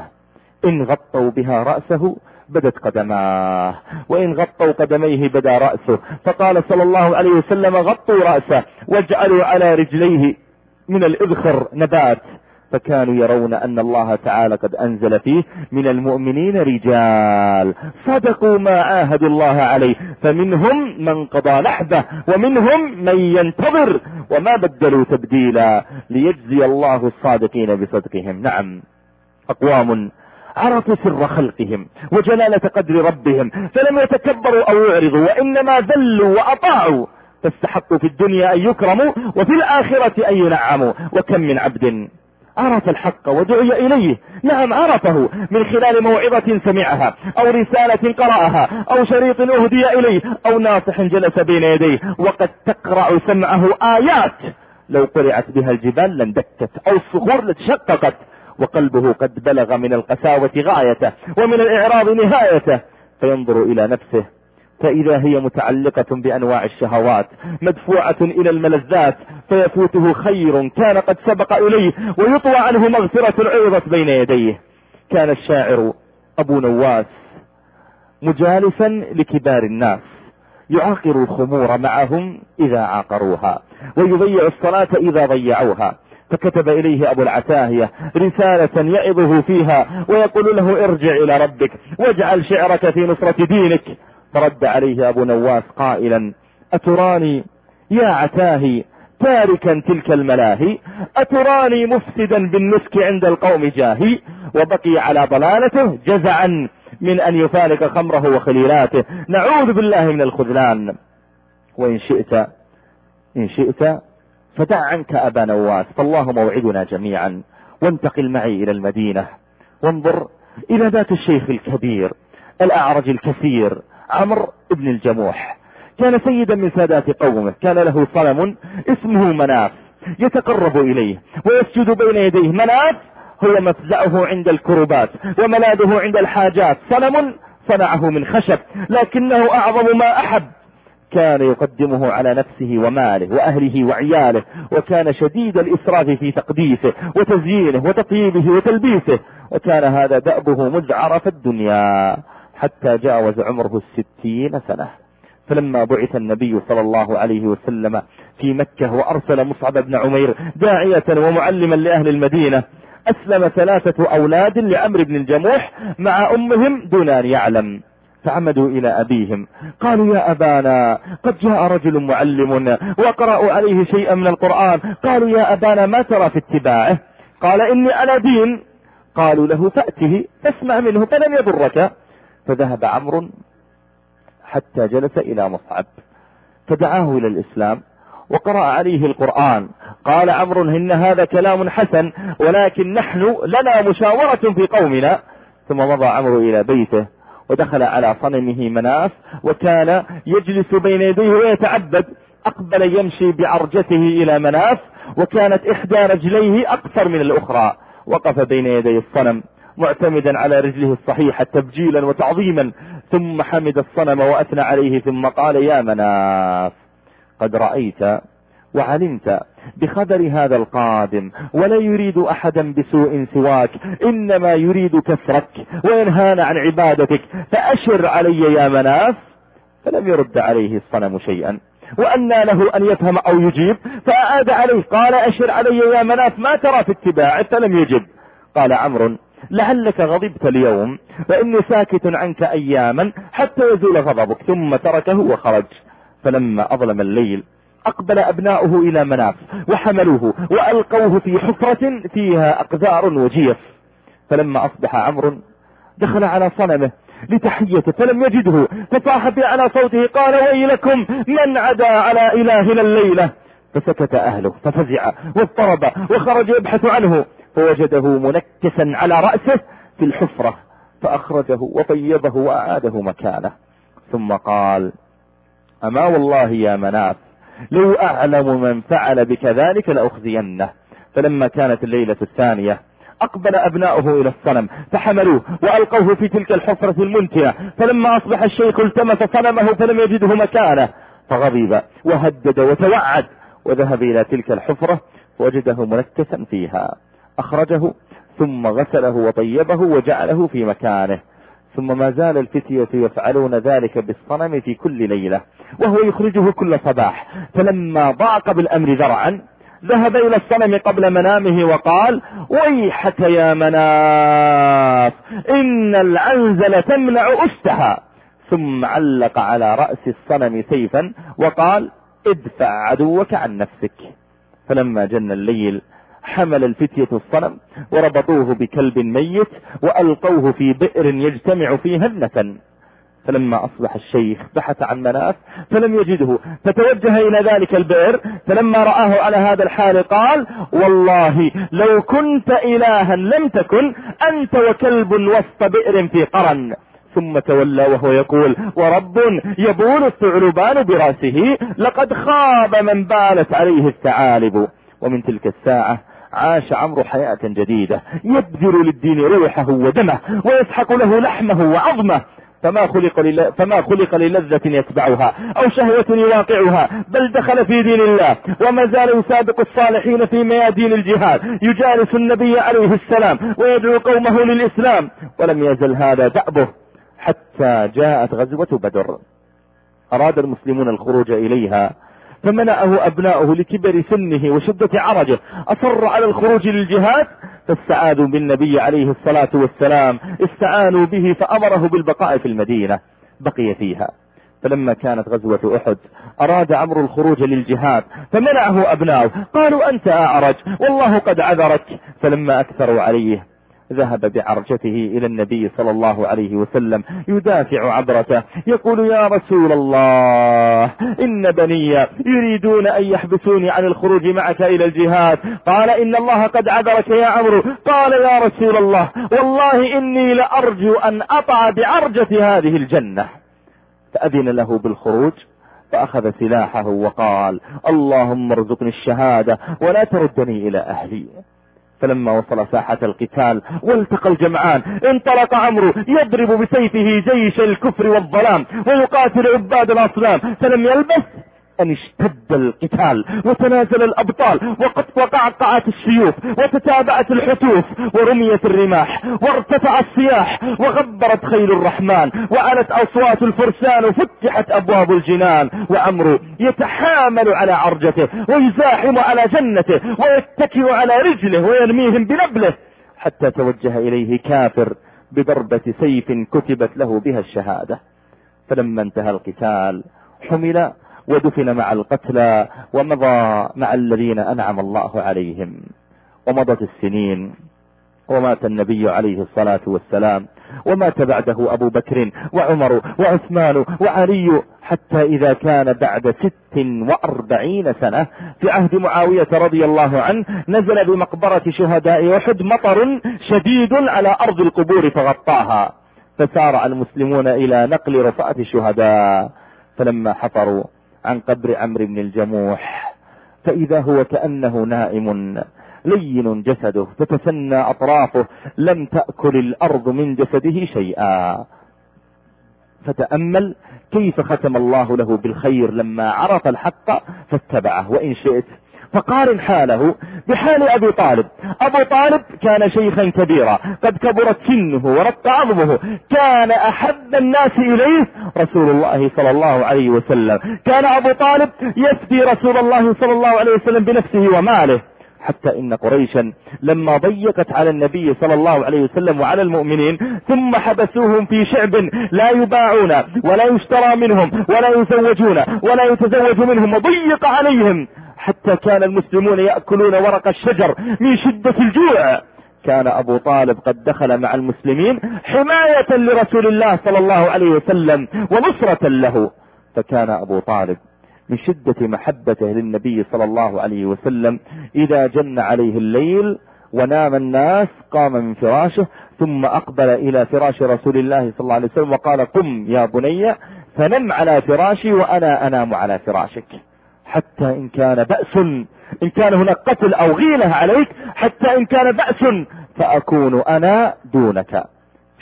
إن غطوا بها رأسه بدت قدماه وإن غطوا قدميه بدا رأسه. فقال صلى الله عليه وسلم غطوا رأسه واجعلوا على رجليه من الإذخر نبات. فكانوا يرون أن الله تعالى قد أنزل فيه من المؤمنين رجال. صدقوا ما عاهدوا الله عليه. فمنهم من قضى نحبه ومنهم من ينتظر وما بدلوا تبديلا ليجزي الله الصادقين بصدقهم. نعم. أقوام عرفوا سر خلقهم وجلالة قدر ربهم فلم يتكبروا أو يعرضوا وإنما ذلوا وأطاعوا. فاستحقوا في الدنيا أن يكرموا وفي الآخرة أن ينعموا. وكم من عبد عرف الحق ودعي إليه. نعم عرفه من خلال موعظة سمعها أو رسالة قرأها أو شريط أهدي إليه أو ناصح جلس بين يديه. وقد تقرع سمعه آيات. لو قرعت بها الجبال لاندكت أو الصخور لتشققت. وقلبه قد بلغ من القساوة غايته ومن الإعراض نهايته فينظر إلى نفسه فإذا هي متعلقة بأنواع الشهوات مدفوعة إلى الملذات فيفوته خير كان قد سبق إليه ويطوى عنه مغفرة عرضت بين يديه. كان الشاعر أبو نواس مجالسا لكبار الناس يعاقر الخمور معهم إذا عاقروها ويضيع الصلاة إذا ضيعوها. فكتب إليه أبو العتاهية رسالة يعظه فيها ويقول له ارجع إلى ربك واجعل شعرك في نصرة دينك. فرد عليه أبو نواس قائلا أتراني يا عتاهي تاركا تلك الملاهي؟ أتراني مفسدا بالنسك عند القوم جاهي؟ وبقي على ضلالته جزعا من أن يفارق خمره وخليلاته. نعوذ بالله من الخذلان. وإن شئت إن شئت فدع عنك أبا نواس فالله موعدنا جميعا. وانتقل معي إلى المدينة. وانظر إلى ذات الشيخ الكبير الأعرج الكثير عمرو بن الجموح. كان سيدا من سادات قومه كان له صنم اسمه مناف يتقرب إليه ويسجد بين يديه. مناف هو مفزعه عند الكربات وملاذه عند الحاجات. صنم صنعه من خشب لكنه أعظم ما أحب. كان يقدمه على نفسه وماله وأهله وعياله وكان شديد الإسراف في تقديسه وتزيينه وتطييبه وتلبيسه وكان هذا دأبه مذ عرف الدنيا حتى جاوز عمره الستين سنة. فلما بعث النبي صلى الله عليه وسلم في مكة وأرسل مصعب بن عمير داعية ومعلما لأهل المدينة أسلم ثلاثة أولاد لعمر بن الجموح مع أمهم دون أن يعلم. فعمدوا إلى أبيهم. قالوا يا أبانا قد جاء رجل معلم وقرأوا عليه شيئا من القرآن. قالوا يا أبانا ما ترى في اتباعه؟ قال إني على دين. قالوا له فأته فاسمع منه فلن يضرك. فذهب عمرو حتى جلس إلى مصعب. فدعاه إلى الإسلام وقرأ عليه القرآن. قال عمرو إن هذا كلام حسن ولكن نحن لنا مشاورة في قومنا. ثم مضى عمرو إلى بيته. ودخل على صنمه مناف وكان يجلس بين يديه ويتعبد. أقبل يمشي بعرجته إلى مناف وكانت إحدى رجليه أقصر من الأخرى. وقف بين يدي الصنم معتمدا على رجله الصحيحة تبجيلا وتعظيما. ثم حمد الصنم وأثنى عليه ثم قال يا مناف قد رأيت وعلمت بخبر هذا القادم. ولا يريد أحدا بسوء سواك. إنما يريد كسرك وينهان عن عبادتك. فأشر علي يا مناف. فلم يرد عليه الصنم شيئا. وأنى له أن يفهم أو يجيب. فأعاد عليه. قال أشر علي يا مناف. ما ترى في اتباعه؟ فلم يجب. قال عمرو لعلك غضبت اليوم. فإني ساكت عنك أياما حتى يزول غضبك. ثم تركه وخرج. فلما أظلم الليل أقبل أبناؤه إلى مناف وحملوه وألقوه في حفرة فيها أقذار وجيف. فلما أصبح عمرو دخل على صنمه لتحيته فلم يجده فصاح على صوته قال ويلكم من عدا على إلهنا الليلة. فسكت أهله ففزع واضطرب وخرج يبحث عنه. فوجده منكسا على رأسه في الحفرة فأخرجه وطيبه وأعاده مكانه. ثم قال أما والله يا مناف لو أعلم من فعل بك ذلك لأخزينه. فلما كانت الليلة الثانية أقبل أبناؤه إلى الصنم فحملوه وألقوه في تلك الحفرة المنتنة فلما أصبح الشيخ التمس صنمه فلم يجده مكانه. فغضب وهدد وتوعد وذهب إلى تلك الحفرة وجده منكسا فيها. أخرجه ثم غسله وطيبه وجعله في مكانه. ثم ما زال الفتية يفعلون ذلك بالصنم في كل ليلة وهو يخرجه كل صباح. فلما ضاق بالأمر ذرعا ذهب إلى الصنم قبل منامه وقال ويحك يا مناف إن العنزل تمنع أستها. ثم علق على رأس الصنم سيفا وقال ادفع عدوك عن نفسك. فلما جن الليل حمل الفتية الصنم وربطوه بكلب ميت وألقوه في بئر يجتمع فيها النتن فلما أصبح الشيخ بحث عن مناف فلم يجده. فتوجه إلى ذلك البئر فلما رآه على هذا الحال قال والله لو كنت إلها لم تكن أنت وكلب وسط بئر في قرن. ثم تولى وهو يقول ورب يبول الثعلبان برأسه لقد خاب من بالت عليه الثعالب. ومن تلك الساعة عاش عمرو حياة جديدة. يبذل للدين روحه ودمه ويسحق له لحمه وعظمه. فما خلق. فما خلق للذة يتبعها أو شهوة يواقعها. بل دخل في دين الله. وما زال يسابق الصالحين في ميادين الجهاد. يجالس النبي عليه السلام ويدعو قومه للإسلام. ولم يزل هذا دأبه حتى جاءت غزوة بدر. أراد المسلمون الخروج إليها. فمنعه أبناؤه لكبر سنه وشدة عرجه. أصر على الخروج للجهاد؟ فاستعاذوا بالنبي عليه الصلاة والسلام. استعانوا به فأمره بالبقاء في المدينة. بقي فيها. فلما كانت غزوة أحد أراد عمرو الخروج للجهاد فمنعه أبناؤه. قالوا أنت أعرج والله قد عذرك. فلما أكثروا عليه ذهب بعرجته إلى النبي صلى الله عليه وسلم يدافع عبرته يقول يا رسول الله إن بني يريدون أن يحبسوني عن الخروج معك إلى الجهاد. قال إن الله قد عذرك يا عمرو. قال يا رسول الله والله إني لأرجو أن أطع بعرجة هذه الجنة. فأذن له بالخروج فأخذ سلاحه وقال اللهم ارزقني الشهادة ولا تردني إلى أهلي. فلما وصل ساحة القتال والتقى الجمعان. انطلق عمرو يضرب بسيفه جيش الكفر والظلام ويقاتل عباد الأصنام. فلم يلبث أن اشتد القتال وتنازل الأبطال وقد وقعقعت السيوف وتتابعت الحتوف ورميت الرماح وارتفع الصياح وغبرت خيل الرحمن وعلت أصوات الفرسان وفتحت أبواب الجنان وعمرو يتحامل على عرجته ويزاحم على جنته ويتكئ على رجله ويرميهم بنبله حتى توجه إليه كافر بضربة سيف كتبت له بها الشهادة فلما انتهى القتال حمل ودفن مع القتلى ومضى مع الذين أنعم الله عليهم. ومضت السنين ومات النبي عليه الصلاة والسلام ومات بعده أبو بكر وعمر وعثمان وعلي حتى إذا كان بعد ست وأربعين سنة في عهد معاوية رضي الله عنه نزل بمقبرة شهداء أحد مطر شديد على أرض القبور فغطاها. فسارع المسلمون إلى نقل رفعة الشهداء فلما حفروا عن قبر عمرو بن الجموح فإذا هو كأنه نائم لين جسده تتسنى أطرافه لم تأكل الأرض من جسده شيئا. فتأمل كيف ختم الله له بالخير لما عرف الحق فاتبعه وإن شئت فقارن حاله بحال أبي طالب. أبو طالب كان شيخا كبيرا. قد كبرت سنه ورق عظمه. كان أحب الناس إليه رسول الله صلى الله عليه وسلم. كان أبو طالب يفدي رسول الله صلى الله عليه وسلم بنفسه وماله. حتى إن قريشا لما ضيقت على النبي صلى الله عليه وسلم وعلى المؤمنين ثم حبسوهم في شعب لا يباعون ولا يشترى منهم ولا يزوجون ولا يتزوج منهم وضيق عليهم. حتى كان المسلمون يأكلون ورق الشجر من شدة الجوع. كان أبو طالب قد دخل مع المسلمين حماية لرسول الله صلى الله عليه وسلم ونصرة له. فكان أبو طالب من شدة محبته للنبي صلى الله عليه وسلم إذا جن عليه الليل ونام الناس قام من فراشه ثم أقبل إلى فراش رسول الله صلى الله عليه وسلم وقال قم يا بني فنم على فراشي وأنا أنام على فراشك. حتى إن كان بأس. إن كان هناك قتل أو غيلة عليك حتى إن كان بأس. فأكون أنا دونك.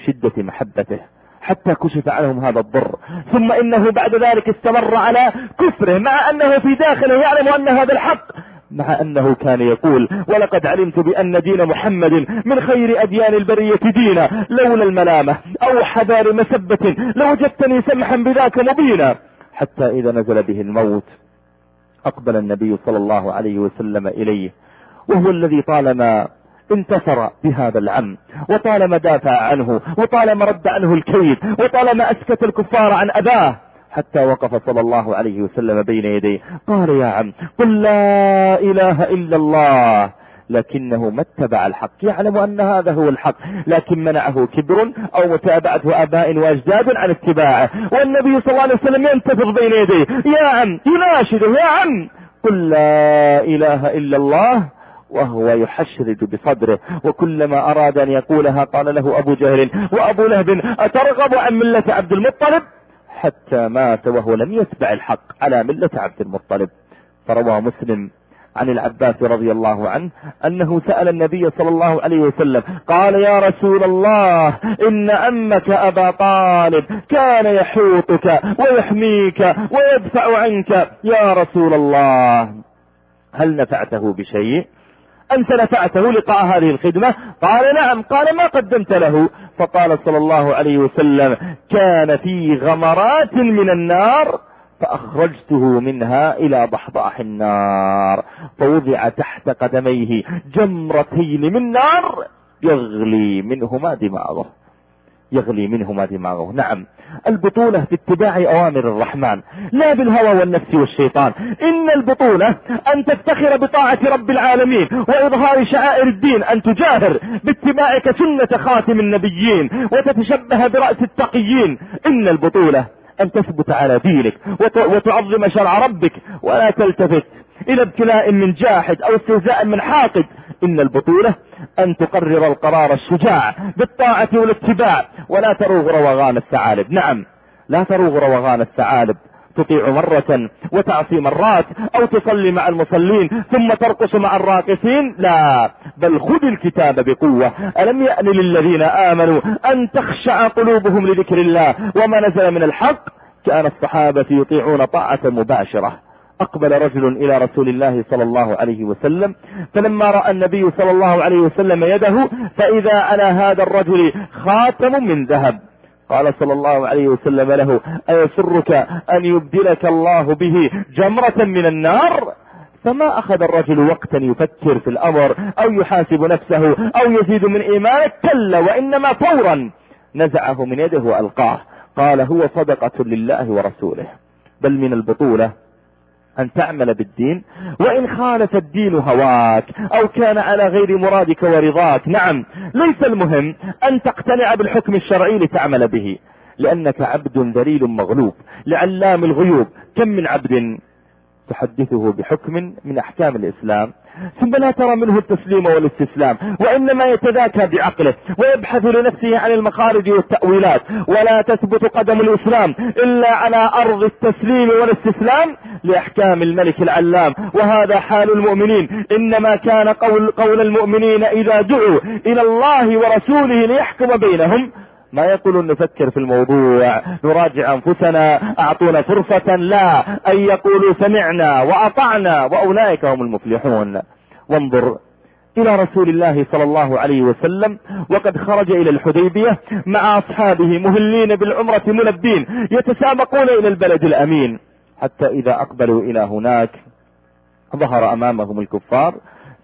شدة محبته. حتى كشف عنهم هذا الضر. ثم إنه بعد ذلك استمر على كفره مع أنه في داخله يعلم أن هذا الحق. مع أنه كان يقول ولقد علمت بأن دين محمد من خير أديان البرية دينا. لولا الملامة أو حذار مسبة لوجدتني سمحا بذاك مبينا. حتى إذا نزل به الموت. أقبل النبي صلى الله عليه وسلم إليه وهو الذي طالما انتصر بهذا العم وطالما دافع عنه وطالما رد عنه الكيد وطالما أسكت الكفار عن أباه حتى وقف صلى الله عليه وسلم بين يديه. قال يا عم قل لا إله إلا الله. لكنه ما اتبع الحق. يعلم أن هذا هو الحق لكن منعه كبر أو متابعة آباء وأجداد عن اتباعه. والنبي صلى الله عليه وسلم ينتفض بين يديه. يا عم يناشده يا عم. قل لا إله إلا الله وهو يحشرج بصدره. وكلما أراد أن يقولها قال له أبو جهل وأبو لهب أترغب عن ملة عبد المطلب؟ حتى مات وهو لم يتبع الحق على ملة عبد المطلب. فروى مسلم عن العباس رضي الله عنه أنه سأل النبي صلى الله عليه وسلم قال يا رسول الله إن أمك أبا طالب كان يحوطك ويحميك ويدفع عنك. يا رسول الله هل نفعته بشيء؟ أنت نفعته لقاء هذه الخدمة؟ قال نعم قال ما قدمت له. فقال صلى الله عليه وسلم كان في غمرات من النار فأخرجته منها إلى ضحضاح النار فوضع تحت قدميه جمرتين من نار يغلي منهما دماغه. يغلي منهما دماغه. نعم. البطولة باتباع أوامر الرحمن لا بالهوى والنفس والشيطان. إن البطولة أن تفتخر بطاعة رب العالمين وإظهار شعائر الدين أن تجاهر باتباعك سنة خاتم النبيين وتتشبه برأس التقيين. إن البطولة أن تثبت على دينك وتعظم شرع ربك ولا تلتفت إلى ابتلاء من جاحد أو استهزاء من حاقد. إن البطولة أن تقرر القرار الشجاع بالطاعة والاتباع. ولا تروغ روغان الثعالب. نعم لا تروغ روغان الثعالب. تطيع مرة وتعصي مرات أو تصلي مع المصلين ثم ترقص مع الراقصين؟ لا. بل خذ الكتاب بقوة. ألم يأن للذين آمنوا أن تخشع قلوبهم لذكر الله وما نزل من الحق؟ كان الصحابة يطيعون طاعة مباشرة. أقبل رجل إلى رسول الله صلى الله عليه وسلم فلما رأى النبي صلى الله عليه وسلم يده فإذا على هذا الرجل خاتم من ذهب. قال صلى الله عليه وسلم له أيسرك أن يبدلك الله به جمرة من النار؟ فما أخذ الرجل وقتا يفكر في الأمر أو يحاسب نفسه أو يزيد من إيمانه؟ كلا وإنما فورا. نزعه من يده وألقاه. قال هو صدقة لله ورسوله. بل من البطولة أن تعمل بالدين وإن خالف الدين هواك أو كان على غير مرادك ورضاك. نعم ليس المهم أن تقتنع بالحكم الشرعي لتعمل به لأنك عبد ذليل مغلوب لعلام الغيوب. كم من عبد تحدثه بحكم من أحكام الإسلام؟ ثم لا ترى منه التسليم والاستسلام وإنما يتذاكى بعقله ويبحث لنفسه عن المخارج والتأويلات ولا تثبت قدم الإسلام إلا على أرض التسليم والاستسلام لأحكام الملك العلام. وهذا حال المؤمنين إنما كان قول, قول المؤمنين إذا دعوا إلى الله ورسوله ليحكم بينهم ما يقولون نفكر في الموضوع نراجع أنفسنا أعطونا فرصة لا أن يقولوا سمعنا وأطعنا وأولئك هم المفلحون. وانظر إلى رسول الله صلى الله عليه وسلم وقد خرج إلى الحديبية مع أصحابه مهلين بالعمرة ملبين يتسابقون إلى البلد الأمين. حتى إذا أقبلوا إلى هناك ظهر أمامهم الكفار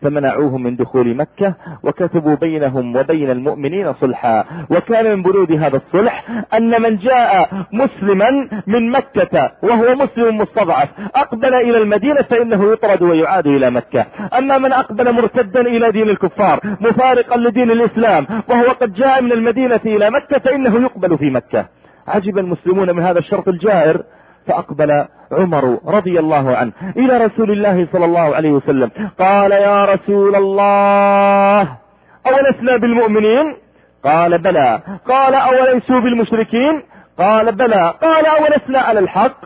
فمنعوهم من دخول مكة وكتبوا بينهم وبين المؤمنين صلحا. وكان من بنود هذا الصلح أن من جاء مسلما من مكة وهو مسلم مستضعف أقبل إلى المدينة فإنه يطرد ويعاد إلى مكة. أما من أقبل مرتدا إلى دين الكفار مفارقا لدين الإسلام وهو قد جاء من المدينة إلى مكة فإنه يقبل في مكة. عجب المسلمون من هذا الشرط الجائر. فأقبل عمر رضي الله عنه إلى رسول الله صلى الله عليه وسلم. قال يا رسول الله أولسنا بالمؤمنين؟ قال بلى. قال أوليسوا بالمشركين؟ قال بلى. قال أولسنا على الحق؟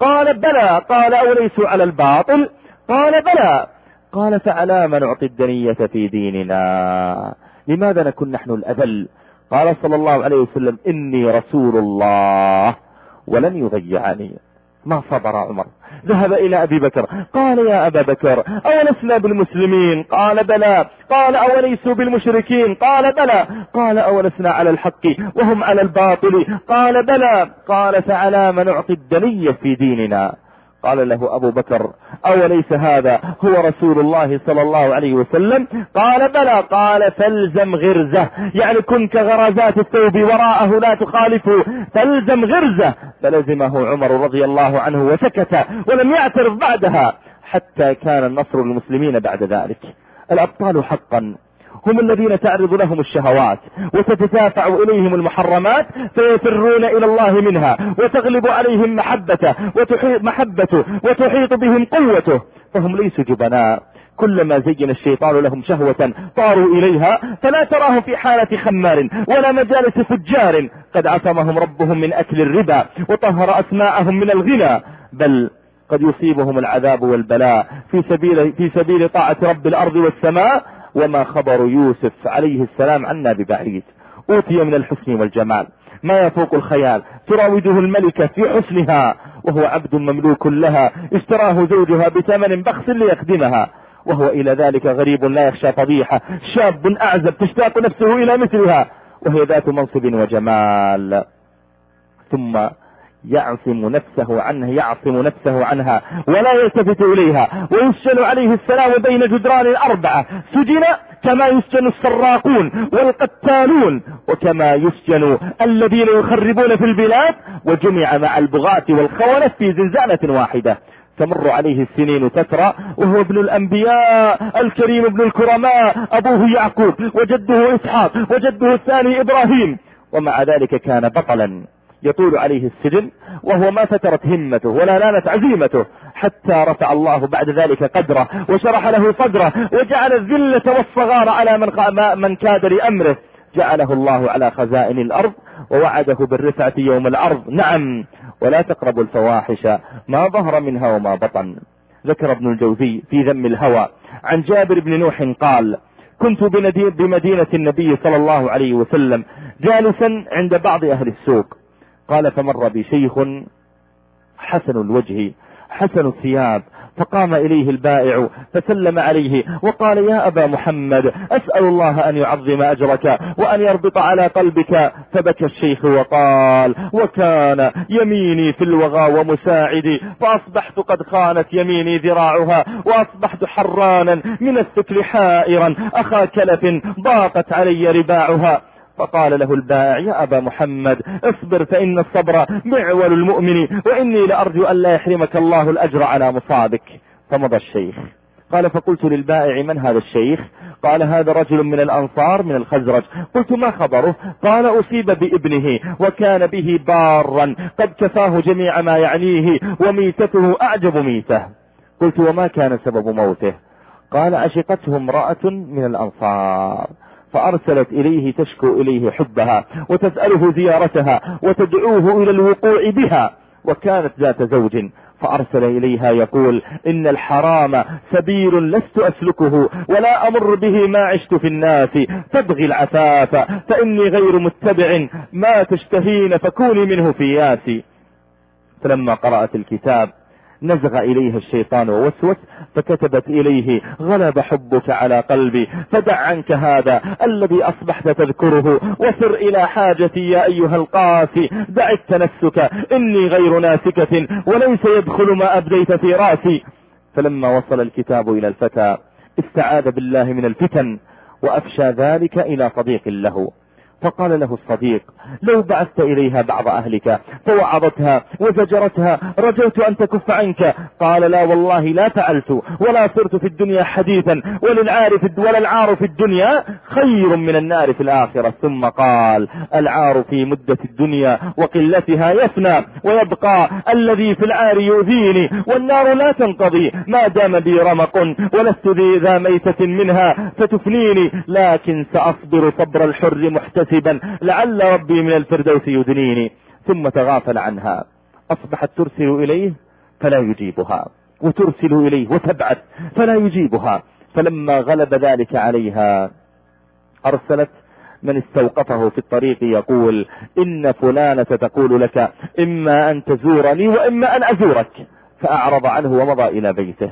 قال بلى. قال أوليسوا على الباطل؟ قال بلى. قال فعلى ما نعطي الدنية في ديننا؟ لماذا نكون نحن الأذل؟ قال صلى الله عليه وسلم إني رسول الله ولن يضيعني. ما صبر عمر. ذهب إلى أبي بكر. قال يا أبا بكر أولسنا بالمسلمين؟ قال بلى. قال أوليسوا بالمشركين؟ قال بلى. قال أولسنا على الحق وهم على الباطل؟ قال بلى. قال فعلى ما نعطي الدنية في ديننا؟ قال له أبو بكر أوليس هذا؟ هو رسول الله صلى الله عليه وسلم. قال بلى. قال فالزم غرزة. يعني كن كغرزات الثوب وراءه لا تخالفه فالزم غرزة. فلزمه عمر رضي الله عنه وسكت ولم يعترف بعدها. حتى كان النصر للمسلمين بعد ذلك. الأبطال حقا. هم الذين تعرض لهم الشهوات وتتدافع إليهم المحرمات فيفرون إلى الله منها وتغلب عليهم محبته وتحيط محبته وتحيط بهم قوته. فهم ليسوا جبناء. كلما زين الشيطان لهم شهوة طاروا إليها فلا تراهم في حالة خمار ولا مجالس فجار. قد عصمهم ربهم من أكل الربا وطهر أسماءهم من الغنى. بل قد يصيبهم العذاب والبلاء في سبيل, في سبيل طاعة رب الأرض والسماء وما خبر يوسف عليه السلام عنا ببعيد. أوتي من الحسن والجمال. ما يفوق الخيال؟ تراوده الملكة في حسنها. وهو عبد مملوك لها. اشتراه زوجها بثمن بخس ليخدمها. وهو إلى ذلك غريب لا يخشى فضيحة. شاب أعزب تشتاق نفسه إلى مثلها. وهي ذات منصب وجمال. ثم يعصم نفسه عنه يعصم نفسه عنها ولا يلتفت إليها. ويسجن عليه السلام بين جدران الاربعة سجن كما يسجن السراقون والقتالون وكما يسجن الذين يخربون في البلاد وجمع مع البغاة والخونة في زنزانة واحدة. تمر عليه السنين تترى وهو ابن الأنبياء الكريم ابن الكرماء أبوه يعقوب وجده إسحاق وجده الثاني إبراهيم. ومع ذلك كان بطلا. يطول عليه السجن وهو ما فترت همته ولا لانت عزيمته حتى رفع الله بعد ذلك قدره وشرح له صدره وجعل الذلة والصغار على من, من كاد لأمره. جعله الله على خزائن الأرض ووعده بالرفعة يوم العرض نعم ولا تقربوا الفواحش ما ظهر منها وما بطن. ذكر ابن الجوزي في ذم الهوى عن جابر بن نوح قال كنت بمدينة النبي صلى الله عليه وسلم جالسا عند بعض أهل السوق قال فمر بي شيخ حسن الوجه حسن الثياب فقام إليه البائع فسلم عليه وقال يا أبا محمد أسأل الله أن يعظم أجرك وأن يربط على قلبك. فبكى الشيخ وقال وكان يميني في الوغى ومساعدي فأصبحت قد خانت يميني ذراعها وأصبحت حرانا من الثكل حائرا أخا كلف ضاقت علي رباعها. فقال له البائع يا أبا محمد اصبر فإن الصبر معول المؤمن وإني لأرجو أن لا يحرمك الله الأجر على مصابك. فمضى الشيخ. قال فقلت للبائع من هذا الشيخ؟ قال هذا رجل من الأنصار من الخزرج. قلت ما خبره؟ قال أصيب بابنه وكان به بارا قد كفاه جميع ما يعنيه وميتته أعجب ميته. قلت وما كان سبب موته؟ قال أشقته امرأة من الأنصار. فأرسلت إليه تشكو إليه حبها وتسأله زيارتها وتدعوه إلى الوقوع بها وكانت ذات زوج فأرسل إليها يقول إن الحرام سبيل لست أسلكه ولا أمر به ما عشت في الناس تبغي العفاف فإني غير متبع ما تشتهين فكوني منه في ياسي فلما قرأت الكتاب نزغ اليها الشيطان ووسوس فكتبت إليه غلب حبك على قلبي فدع عنك هذا الذي أصبحت تذكره وسر إلى حاجتي يا أيها القاسي. دع التنسك إني غير ناسكة وليس يدخل ما أبديت في راسي. فلما وصل الكتاب إلى الفتى استعاذ بالله من الفتن وأفشى ذلك إلى صديق له. فقال له الصديق لو بعثت إليها بعض أهلك فوعظتها وزجرتها رجوت أن تكف عنك. قال لا والله لا فعلت ولا صرت في الدنيا حديثا وللعار في ولا العار في الدنيا خير من النار في الآخرة. ثم قال العار في مدة الدنيا وقلتها يفنى ويبقى الذي في العار يؤذيني والنار لا تنقضي. ما دام بي رمق ولست ذي ذا ميتة منها فتفنيني لكن سأصبر صبر الحر محتسب مرتبا لعل ربي من الفردوس يدنيني ثم تغافل عنها. أصبحت ترسل إليه فلا يجيبها وترسل إليه وتبعث فلا يجيبها. فلما غلب ذلك عليها أرسلت من استوقفه في الطريق يقول إن فلانة تقول لك إما أن تزورني وإما أن أزورك. فأعرض عنه ومضى إلى بيته.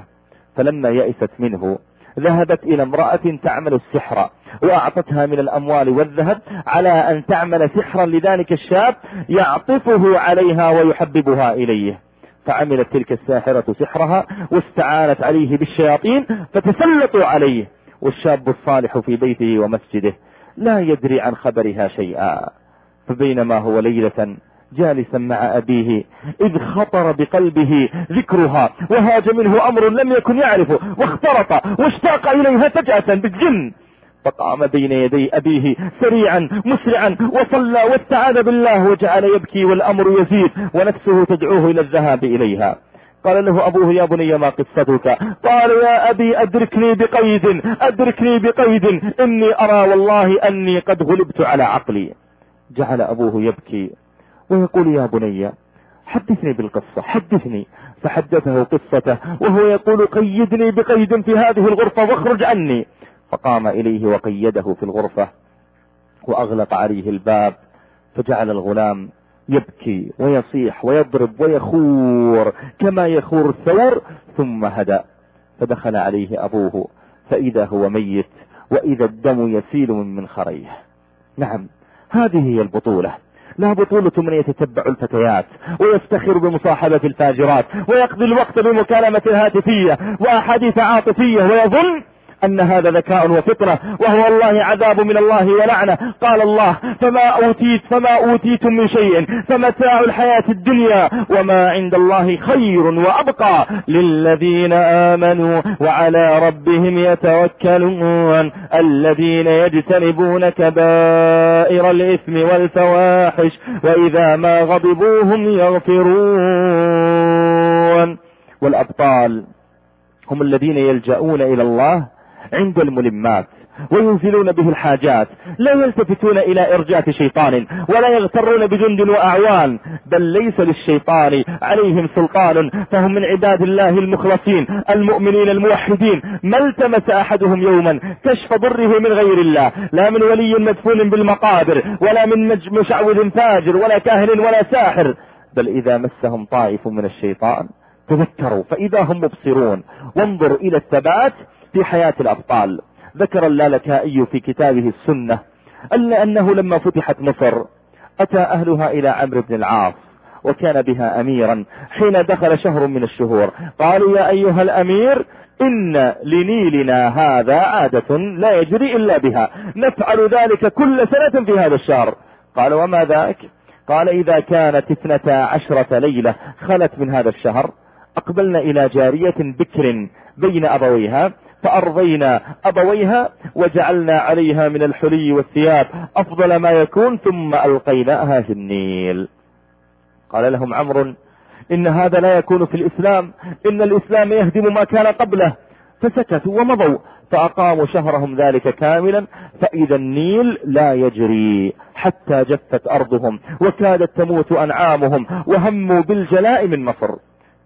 فلما يئست منه ذهبت إلى امرأة تعمل السحر وأعطتها من الأموال والذهب على أن تعمل سحرا لذلك الشاب يعطفه عليها ويحببها إليه. فعملت تلك الساحرة سحرها واستعانت عليه بالشياطين فتسلطوا عليه. والشاب الصالح في بيته ومسجده لا يدري عن خبرها شيئا. فبينما هو ليلة جالسا مع أبيه. إذ خطر بقلبه ذكرها وهاج منه أمر لم يكن يعرفه واخترط واشتاق إليها فجأة بالجن. فقام بين يدي أبيه سريعا مسرعا وصلى واستعاذ بالله وجعل يبكي والأمر يزيد ونفسه تدعوه إلى الذهاب إليها. قال له أبوه يا بني ما قصتك؟ قال يا أبي أدركني بقيد أدركني بقيد إني أرى والله أني قد غلبت على عقلي. جعل أبوه يبكي. ويقول يا بني حدثني بالقصة حدثني. فحدثه قصته وهو يقول قيدني بقيد في هذه الغرفة واخرج عني. فقام إليه وقيده في الغرفة وأغلق عليه الباب فجعل الغلام يبكي ويصيح ويضرب ويخور كما يخور الثور ثم هدأ. فدخل عليه أبوه فإذا هو ميت وإذا الدم يسيل من منخريه نعم هذه هي البطولة. لا بطولة من يتتبع الفتيات ويفتخر بمصاحبة الفاجرات ويقضي الوقت بمكالمة هاتفية وأحاديث عاطفية ويظن أن هذا ذكاء وفطرة وهو الله عذاب من الله ولعنة. قال الله فما اوتيت فما اوتيتم من شيء فمتاع الحياة الدنيا وما عند الله خير وأبقى. للذين آمنوا وعلى ربهم يتوكلون الذين يجتنبون كبائر الإثم والفواحش وإذا ما غضبوا هم يغفرون. والأبطال هم الذين يلجؤون إلى الله عند الملمات وينزلون به الحاجات لا يلتفتون إلى إرجاء شيطان ولا يغترون بجند وأعوان بل ليس للشيطان عليهم سلطان فهم من عباد الله المخلصين المؤمنين الموحدين. ما التمس أحدهم يوما كشف ضره من غير الله؟ لا من ولي مدفون بالمقابر ولا من مشعوذ فاجر ولا كاهن ولا ساحر. بل إذا مسهم طائف من الشيطان تذكروا فإذا هم مبصرون وانظر إلى الثبات في حياة الأبطال. ذكر اللالكائي في كتابه السنة ألا أنه لما فتحت مصر أتى أهلها إلى عمرو بن العاص وكان بها أميرا حين دخل شهر من الشهور. قالوا يا أيها الأمير إن لنيلنا هذا عادة لا يجري إلا بها. نفعل ذلك كل سنة في هذا الشهر. قال وما ذاك؟ قال إذا كانت اثنتا عشرة ليلة خلت من هذا الشهر أقبلنا إلى جارية بكر بين أبويها فأرضينا أبويها وجعلنا عليها من الحلي والثياب أفضل ما يكون ثم ألقيناها في النيل. قال لهم عمرو إن هذا لا يكون في الإسلام إن الإسلام يهدم ما كان قبله. فسكتوا ومضوا فأقاموا شهرهم ذلك كاملا فإذا النيل لا يجري حتى جفت أرضهم وكادت تموت أنعامهم وهموا بالجلاء من مصر.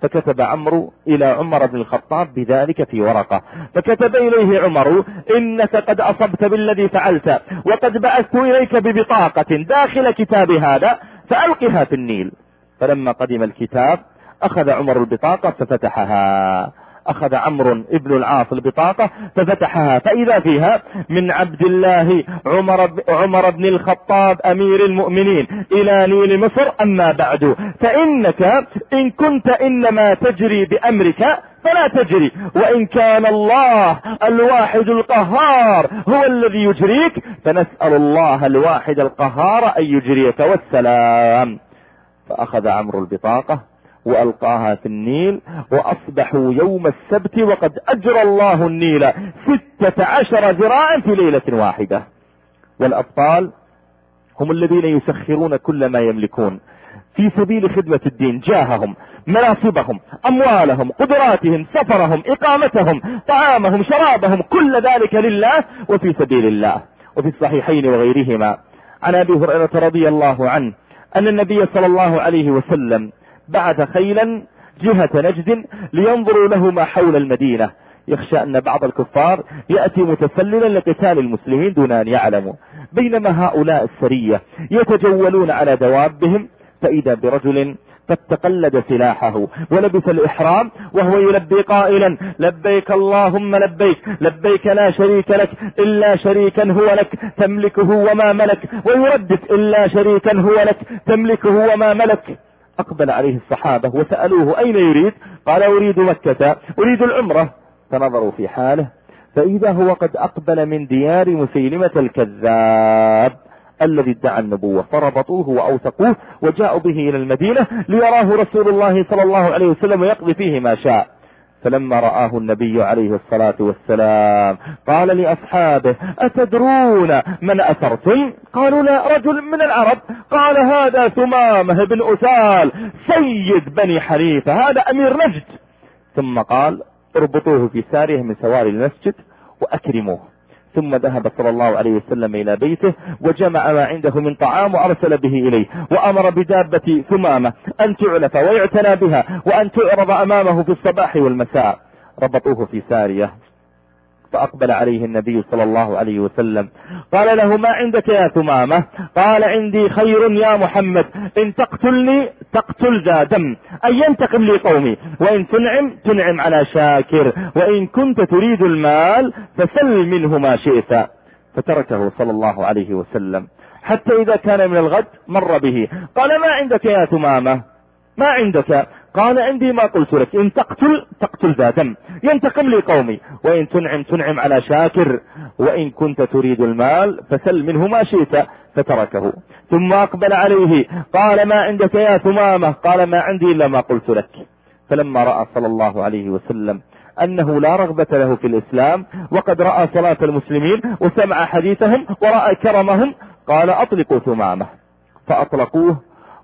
فكتب عمرو إلى عمر بن الخطاب بذلك في ورقة. فكتب إليه عمر إنك قد أصبت بالذي فعلت وقد بعثت إليك ببطاقة داخل كتاب هذا فألقها في النيل. فلما قدم الكتاب أخذ عمر البطاقة ففتحها. أخذ عمرو ابن العاص البطاقة ففتحها. فإذا فيها من عبد الله عمر, عمر بن الخطاب أمير المؤمنين إلى نيل مصر. أما بعد فإنك إن كنت إنما تجري بأمرك فلا تجري وإن كان الله الواحد القهار هو الذي يجريك فنسأل الله الواحد القهار أن يجريك. والسلام. فأخذ عمرو البطاقة وألقاها في النيل وأصبحوا يوم السبت وقد أجرى الله النيل ستة عشر ذراعا في ليلة واحدة. والأبطال هم الذين يسخرون كل ما يملكون. في سبيل خدمة الدين جاههم مناصبهم أموالهم قدراتهم سفرهم إقامتهم طعامهم شرابهم كل ذلك لله وفي سبيل الله. وفي الصحيحين وغيرهما عن أبي هريرة رضي الله عنه أن النبي صلى الله عليه وسلم بعث خيلا جهة نجد لينظروا له ما حول المدينة. يخشى أن بعض الكفار يأتي متسللا لقتال المسلمين دون أن يعلموا. بينما هؤلاء السرية يتجولون على دوابهم فإذا برجل قد تقلد سلاحه ولبس الإحرام وهو يلبي قائلا لبيك اللهم لبيك لبيك لا شريك لك إلا شريكا هو لك تملكه وما ملك ويردد إلا شريكا هو لك تملكه وما ملك. أقبل عليه الصحابة وسألوه أين يريد؟ قال أريد مكة أريد العمرة. فنظروا في حاله. فإذا هو قد أقبل من ديار مسيلمة الكذاب الذي ادعى النبوة فربطوه وأوثقوه وجاءوا به إلى المدينة ليراه رسول الله صلى الله عليه وسلم ويقضي فيه ما شاء. فلما رآه النبي عليه الصلاة والسلام قال لأصحابه أتدرون من أثرتم؟ قالوا لا رجل من العرب. قال هذا ثمامة بن أسال سيد بني حنيفة هذا أمير نجد. ثم قال اربطوه في ساريه من سواري المسجد وأكرموه. ثم ذهب صلى الله عليه وسلم إلى بيته وجمع ما عنده من طعام وأرسل به إليه وأمر بدابة ثمامة أن تعلف ويعتنى بها وأن تعرض أمامه في الصباح والمساء. ربطوه في سارية. فأقبل عليه النبي صلى الله عليه وسلم. قال له ما عندك يا ثمامة؟ قال عندي خير يا محمد. إن تقتلني تقتل ذا دم. أن ينتقم لي قومي. وإن تنعم تنعم على شاكر. وإن كنت تريد المال فسل منه ما شئت. فتركه صلى الله عليه وسلم. حتى إذا كان من الغد مر به. قال ما عندك يا ثمامة؟ ما عندك؟ قال عندي ما قلت لك. إن تقتل تقتل ذا دم. ينتقم لي قومي وإن تنعم تنعم على شاكر. وإن كنت تريد المال فسل منه ما شئت فتركه. ثم أقبل عليه. قال ما عندك يا ثمامة؟ قال ما عندي إلا ما قلت لك. فلما رأى صلى الله عليه وسلم أنه لا رغبة له في الإسلام وقد رأى صلاة المسلمين وسمع حديثهم ورأى كرمهم قال أطلقوا ثمامة. فأطلقوه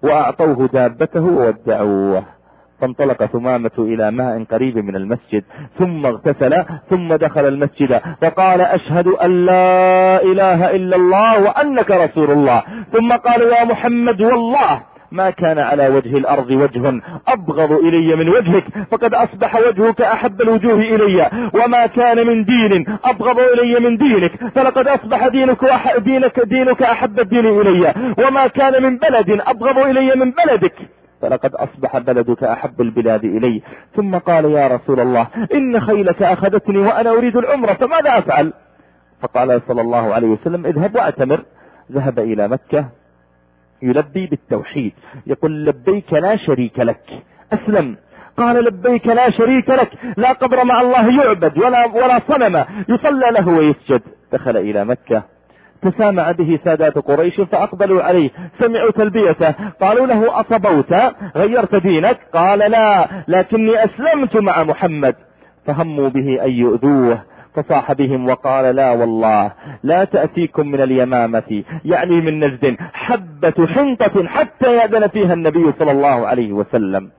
وأعطوه دابته وودعوه. فانطلق ثمامة إلى ماء قريب من المسجد ثم اغتسل ثم دخل المسجد فقال أشهد أن لا إله إلا الله وأنك رسول الله. ثم قال يا محمد والله ما كان على وجه الأرض وجه أبغض إلي من وجهك فقد أصبح وجهك أحب الوجوه إلي وما كان من دين أبغض إلي من دينك فلقد أصبح دينك دينك دينك أحب الدين إلي وما كان من بلد أبغض إلي من بلدك. فلقد أصبح بلدك أحب البلاد إلي. ثم قال يا رسول الله إن خيلك أخذتني وأنا أريد العمرة فماذا أفعل؟ فقال صلى الله عليه وسلم اذهب واعتمر ذهب إلى مكة يلبي بالتوحيد. يقول لبيك لا شريك لك. أسلم. قال لبيك لا شريك لك. لا قبر مع الله يعبد ولا ولا صنم. يصلى له ويسجد. دخل إلى مكة. تسامع به سادات قريش فأقبلوا عليه. سمعوا تلبيته. قالوا له أصبوت؟ غيرت دينك؟ قال لا لكني أسلمت مع محمد. فهموا به أن يؤذوه. فصاح بهم وقال لا والله لا تأتيكم من اليمامة. يعني من نجد. حبة حنطة حتى يأذن فيها النبي صلى الله عليه وسلم.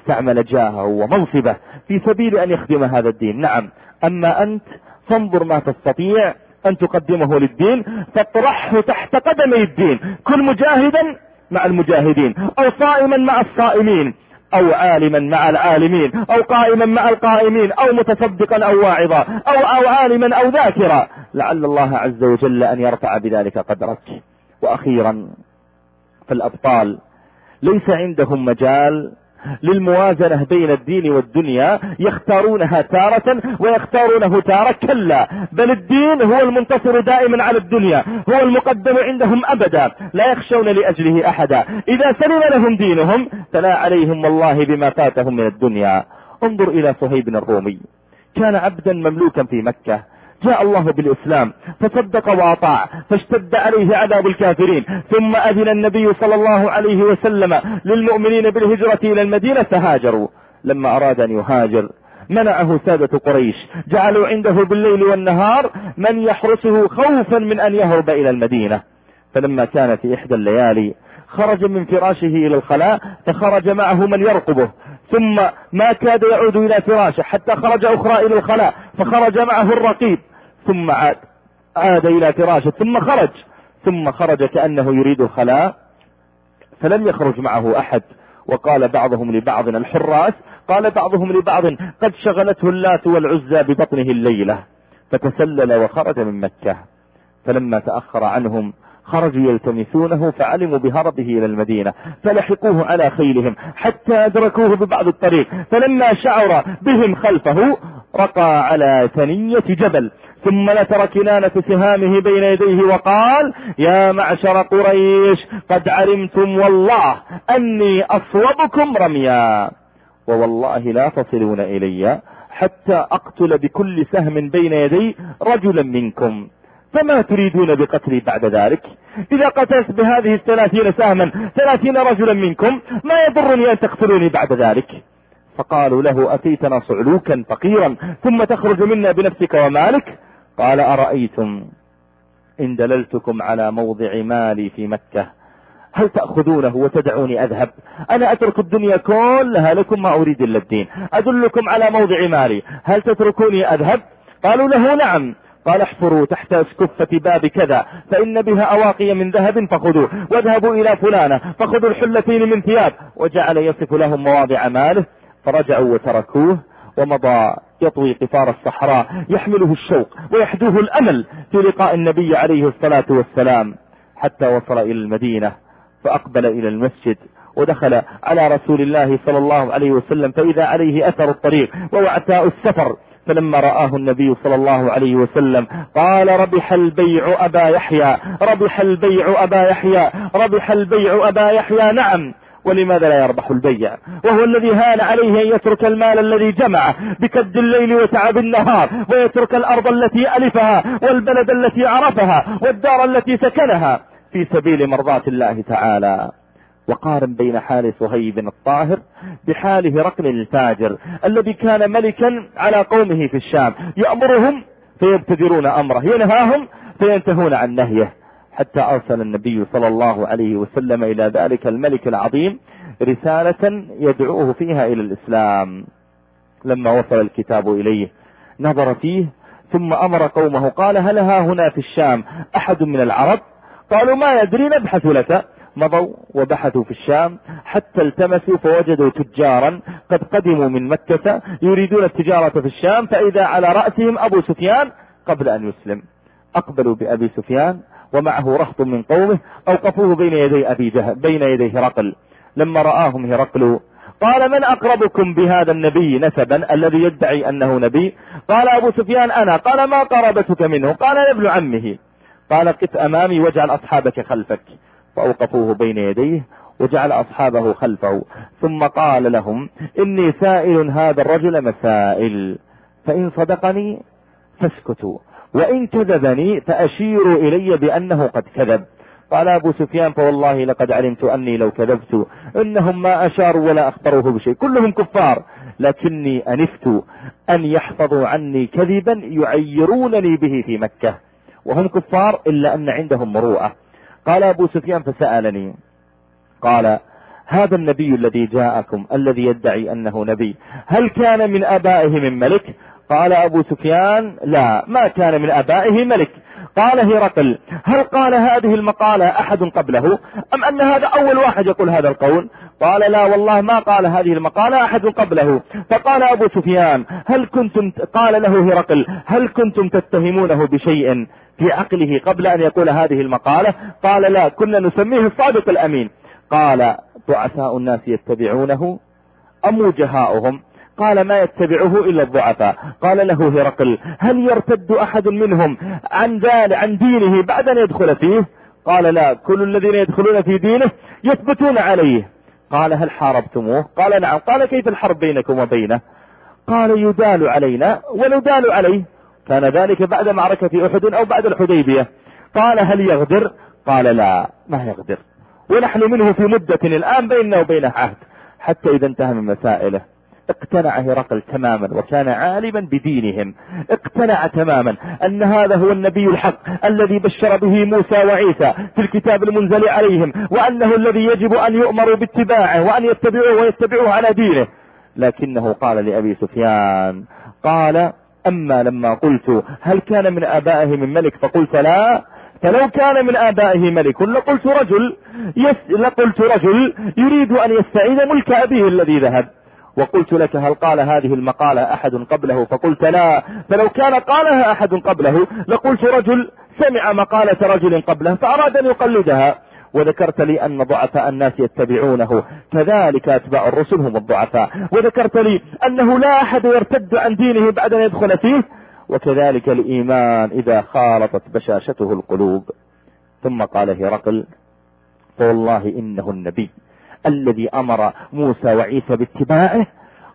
استعمل جاهه ومنصبه في سبيل أن يخدم هذا الدين. نعم أما أنت فانظر ما تستطيع. أن تقدمه للدين فاطرحه تحت قدمي الدين. كن مجاهدا مع المجاهدين أو صائما مع الصائمين أو عالما مع العالمين أو قائما مع القائمين أو متصدقا أو واعظا أو أو عالما أو ذاكرا. لعل الله عز وجل أن يرفع بذلك قدرك. وأخيرا فالابطال ليس عندهم مجال للموازنة بين الدين والدنيا يختارونها تارة ويختارونه تارة كلا. بل الدين هو المنتصر دائما على الدنيا هو المقدم عندهم أبدا لا يخشون لأجله أحدا. إذا سلم لهم دينهم فلا عليهم والله بما فاتهم من الدنيا. انظر إلى صهيب الرومي. كان عبدا مملوكا في مكة جاء الله بالإسلام فصدق وأطاع فاشتد عليه عذاب الكافرين ثم أذن النبي صلى الله عليه وسلم للمؤمنين بالهجرة إلى المدينة فهاجروا. لما أراد أن يهاجر منعه سادة قريش جعلوا عنده بالليل والنهار من يحرسه خوفا من أن يهرب إلى المدينة. فلما كان في إحدى الليالي خرج من فراشه إلى الخلاء فخرج معه من يرقبه. ثم ما كاد يعود إلى فراشه حتى خرج أخرى إلى الخلاء فخرج معه الرقيب. ثم عاد عاد إلى فراشه ثم خرج. ثم خرج كأنه يريد الخلاء. فلم يخرج معه أحد. وقال بعضهم لبعض الحراس قال بعضهم لبعض قد شغلته اللات والعزى ببطنه الليلة فتسلل وخرج من مكة. فلما تأخر عنهم خرجوا يلتمسونه فعلموا بهربه إلى المدينة فلحقوه على خيلهم حتى أدركوه ببعض الطريق فلما شعر بهم خلفه رقى على ثنية جبل ثم نتر كنانة سهامه بين يديه وقال يا معشر قريش قد علمتم والله أني أصوبكم رميا. ووالله لا تصلون إلي حتى أقتل بكل سهم بين يدي رجلا منكم. فما تريدون بقتلي بعد ذلك؟ إذا قتلت بهذه الثلاثين سهما ثلاثين رجلا منكم ما يضرني أن تقتلوني بعد ذلك؟ فقالوا له أتيتنا صعلوكا فقيرا ثم تخرج منا بنفسك ومالك؟ قال أرأيتم إن دللتكم على موضع مالي في مكة هل تأخذونه وتدعوني أذهب؟ أنا أترك الدنيا كلها لكم ما أريد إلا الدين. أدلكم على موضع مالي هل تتركوني أذهب؟ قالوا له نعم. قال احفروا تحت اسكفة باب كذا فإن بها أواقي من ذهب فخذوه واذهبوا إلى فلانة فخذوا الحلتين من ثياب وجعل يصف لهم مواضع ماله فرجعوا وتركوه ومضى يطوي قفار الصحراء يحمله الشوق ويحدوه الأمل في لقاء النبي عليه الصلاة والسلام حتى وصل إلى المدينة فأقبل إلى المسجد ودخل على رسول الله صلى الله عليه وسلم فإذا عليه أثر الطريق ووعتاء السفر فلما رآه النبي صلى الله عليه وسلم قال ربح البيع أبا يحيى ربح البيع أبا يحيى ربح البيع أبا يحيى نعم. ولماذا لا يربح البيع؟ وهو الذي هان عليه أن يترك المال الذي جمعه بكد الليل وتعب النهار ويترك الأرض التي ألفها والبلد التي عرفها والدار التي سكنها في سبيل مرضاة الله تعالى. وقارن بين حال صهيب الطاهر بحال هرقل الفاجر الذي كان ملكا على قومه في الشام. يأمرهم فيبتدرون أمره ينهاهم فينتهون عن نهيه. حتى أرسل النبي صلى الله عليه وسلم إلى ذلك الملك العظيم رسالة يدعوه فيها إلى الإسلام. لما وصل الكتاب إليه نظر فيه ثم أمر قومه قال هل ها هنا في الشام أحد من العرب؟ قالوا ما يدري نبحث لك. مضوا وبحثوا في الشام حتى التمسوا فوجدوا تجارا قد قدموا من مكة يريدون التجارة في الشام فإذا على رأسهم أبو سفيان قبل أن يسلم. أقبلوا بأبي سفيان ومعه رهط من قومه أوقفوه بين يدي أبي جهل بين يدي هرقل. لما رآهم هرقل قال من أقربكم بهذا النبي نسبا الذي يدعي أنه نبي؟ قال أبو سفيان أنا. قال ما قرابتك منه؟ قال ابن عمه. قال قف أمامي واجعل أصحابك خلفك. فأوقفوه بين يديه وجعل أصحابه خلفه. ثم قال لهم إني سائل هذا الرجل مسائل. فإن صدقني فاسكتوا. وإن كذبني فأشيروا إلي بأنه قد كذب. قال أبو سفيان فوالله لقد علمت أني لو كذبت. إنهم ما أشاروا ولا أخبروه بشيء. كلهم كفار. لكني أنفت أن يحفظوا عني كذبا يعيرونني به في مكة. وهم كفار إلا أن عندهم مروءة. قال أبو سفيان فسألني قال هذا النبي الذي جاءكم الذي يدعي أنه نبي هل كان من أبائه من ملك؟ قال أبو سفيان لا ما كان من أبائه ملك. قال هرقل هل قال هذه المقالة أحد قبله؟ أم أن هذا أول واحد يقول هذا القول؟ قال لا والله ما قال هذه المقالة أحد قبله. فقال أبو سفيان هل كنتم قال له هرقل هل كنتم تتهمونه بشيء في عقله قبل أن يقول هذه المقالة؟ قال لا كنا نسميه الصادق الأمين. قال ضعفاء الناس يتبعونه أم وجهاؤهم قال ما يتبعه إلا الضعفاء. قال له هرقل هل يرتد أحد منهم عن ذلك عن دينه بعد أن يدخل فيه؟ قال لا كل الذين يدخلون في دينه يثبتون عليه. قال هل حاربتموه؟ قال نعم. قال كيف الحرب بينكم وبينه؟ قال يدال علينا وندال عليه. كان ذلك بعد معركة أحد أو بعد الحديبية. قال هل يغدر؟ قال لا ما يغدر. ونحن منه في مدة الآن بيننا وبينه عهد. حتى إذا انتهى من مسائله. اقتنع هرقل تماما وكان عالما بدينهم. اقتنع تماما أن هذا هو النبي الحق الذي بشر به موسى وعيسى في الكتاب المنزل عليهم وأنه الذي يجب أن يؤمروا باتباعه وأن يتبعوه ويتبعوه على دينه. لكنه قال لأبي سفيان قال أما لما قلت هل كان من آبائه من ملك؟ فقلت لا. فلو كان من آبائه ملك لقلت رجل يس لقلت رجل يريد أن يستعيد ملك أبيه الذي ذهب. وقلت لك هل قال هذه المقالة أحد قبله؟ فقلت لا. فلو كان قالها أحد قبله لقلت رجل سمع مقالة رجل قبله فأراد أن يقلدها. وذكرت لي أن ضعفاء الناس يتبعونه كذلك أتباع الرسل هم الضعفاء. وذكرت لي أنه لا أحد يرتد عن دينه بعد أن يدخل فيه وكذلك الإيمان إذا خالطت بشاشته القلوب. ثم قال هرقل فوالله إنه النبي. الذي أمر موسى وعيسى باتباعه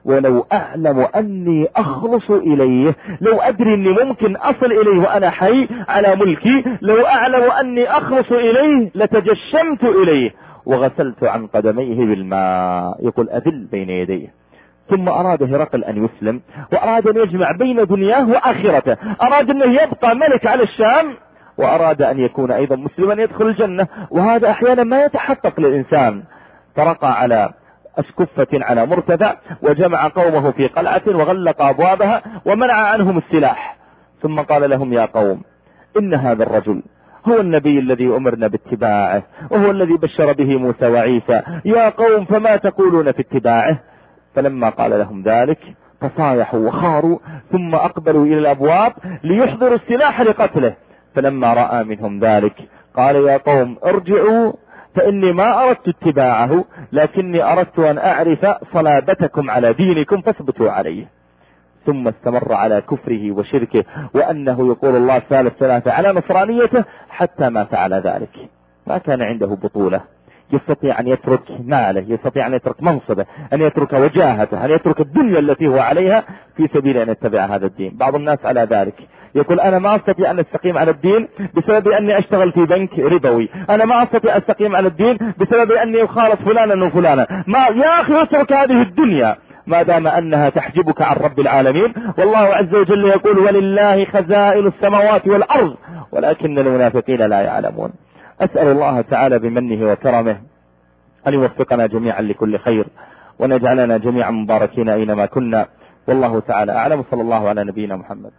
ولو أعلم أني أخلص إليه لو أدري أني ممكن أصل إليه وأنا حي على ملكي لو أعلم أني أخلص إليه لتجشمت إليه وغسلت عن قدميه بالماء. يقول أذل بين يديه. ثم أراد هرقل أن يسلم وأراد أن يجمع بين دنياه وآخرته. أراد أنه يبقى ملك على الشام وأراد أن يكون أيضا مسلما يدخل الجنة. وهذا أحيانا ما يتحقق للإنسان. فرقى على أسكفة على مرتدى وجمع قومه في قلعة وغلق أبوابها ومنع عنهم السلاح. ثم قال لهم يا قوم إن هذا الرجل هو النبي الذي أمرنا باتباعه وهو الذي بشر به موسى وعيسى. يا قوم فما تقولون في اتباعه؟ فلما قال لهم ذلك تصايحوا وخاروا ثم أقبلوا إلى الأبواب ليحضروا السلاح لقتله. فلما رأى منهم ذلك قال يا قوم ارجعوا فإني ما أردت اتباعه لكني أردت أن أعرف صلابتكم على دينكم فاثبتوا عليه. ثم استمر على كفره وشركه وأنه يقول الله ثالث ثلاثة على نصرانيته حتى مات على ذلك. ما كان عنده بطولة. يستطيع أن يترك ماله يستطيع أن يترك منصبه أن يترك وجاهته أن يترك الدنيا التي هو عليها في سبيل أن يتبع هذا الدين. بعض الناس على ذلك. يقول أنا ما أستطيع أن أستقيم على الدين بسبب أني أشتغل في بنك ربوي. أنا ما أستطيع أستقيم على الدين بسبب أني أخالط فلانا وفلانا ما يا أخي اترك هذه الدنيا. ما دام أنها تحجبك عن رب العالمين والله عز وجل يقول ولله خزائن السماوات والأرض ولكن المنافقين لا يعلمون. أسأل الله تعالى بمنه وكرمه أن يوفقنا جميعا لكل خير ونجعلنا جميعا مباركين أينما كنا. والله تعالى أعلم. صلى الله على نبينا محمد.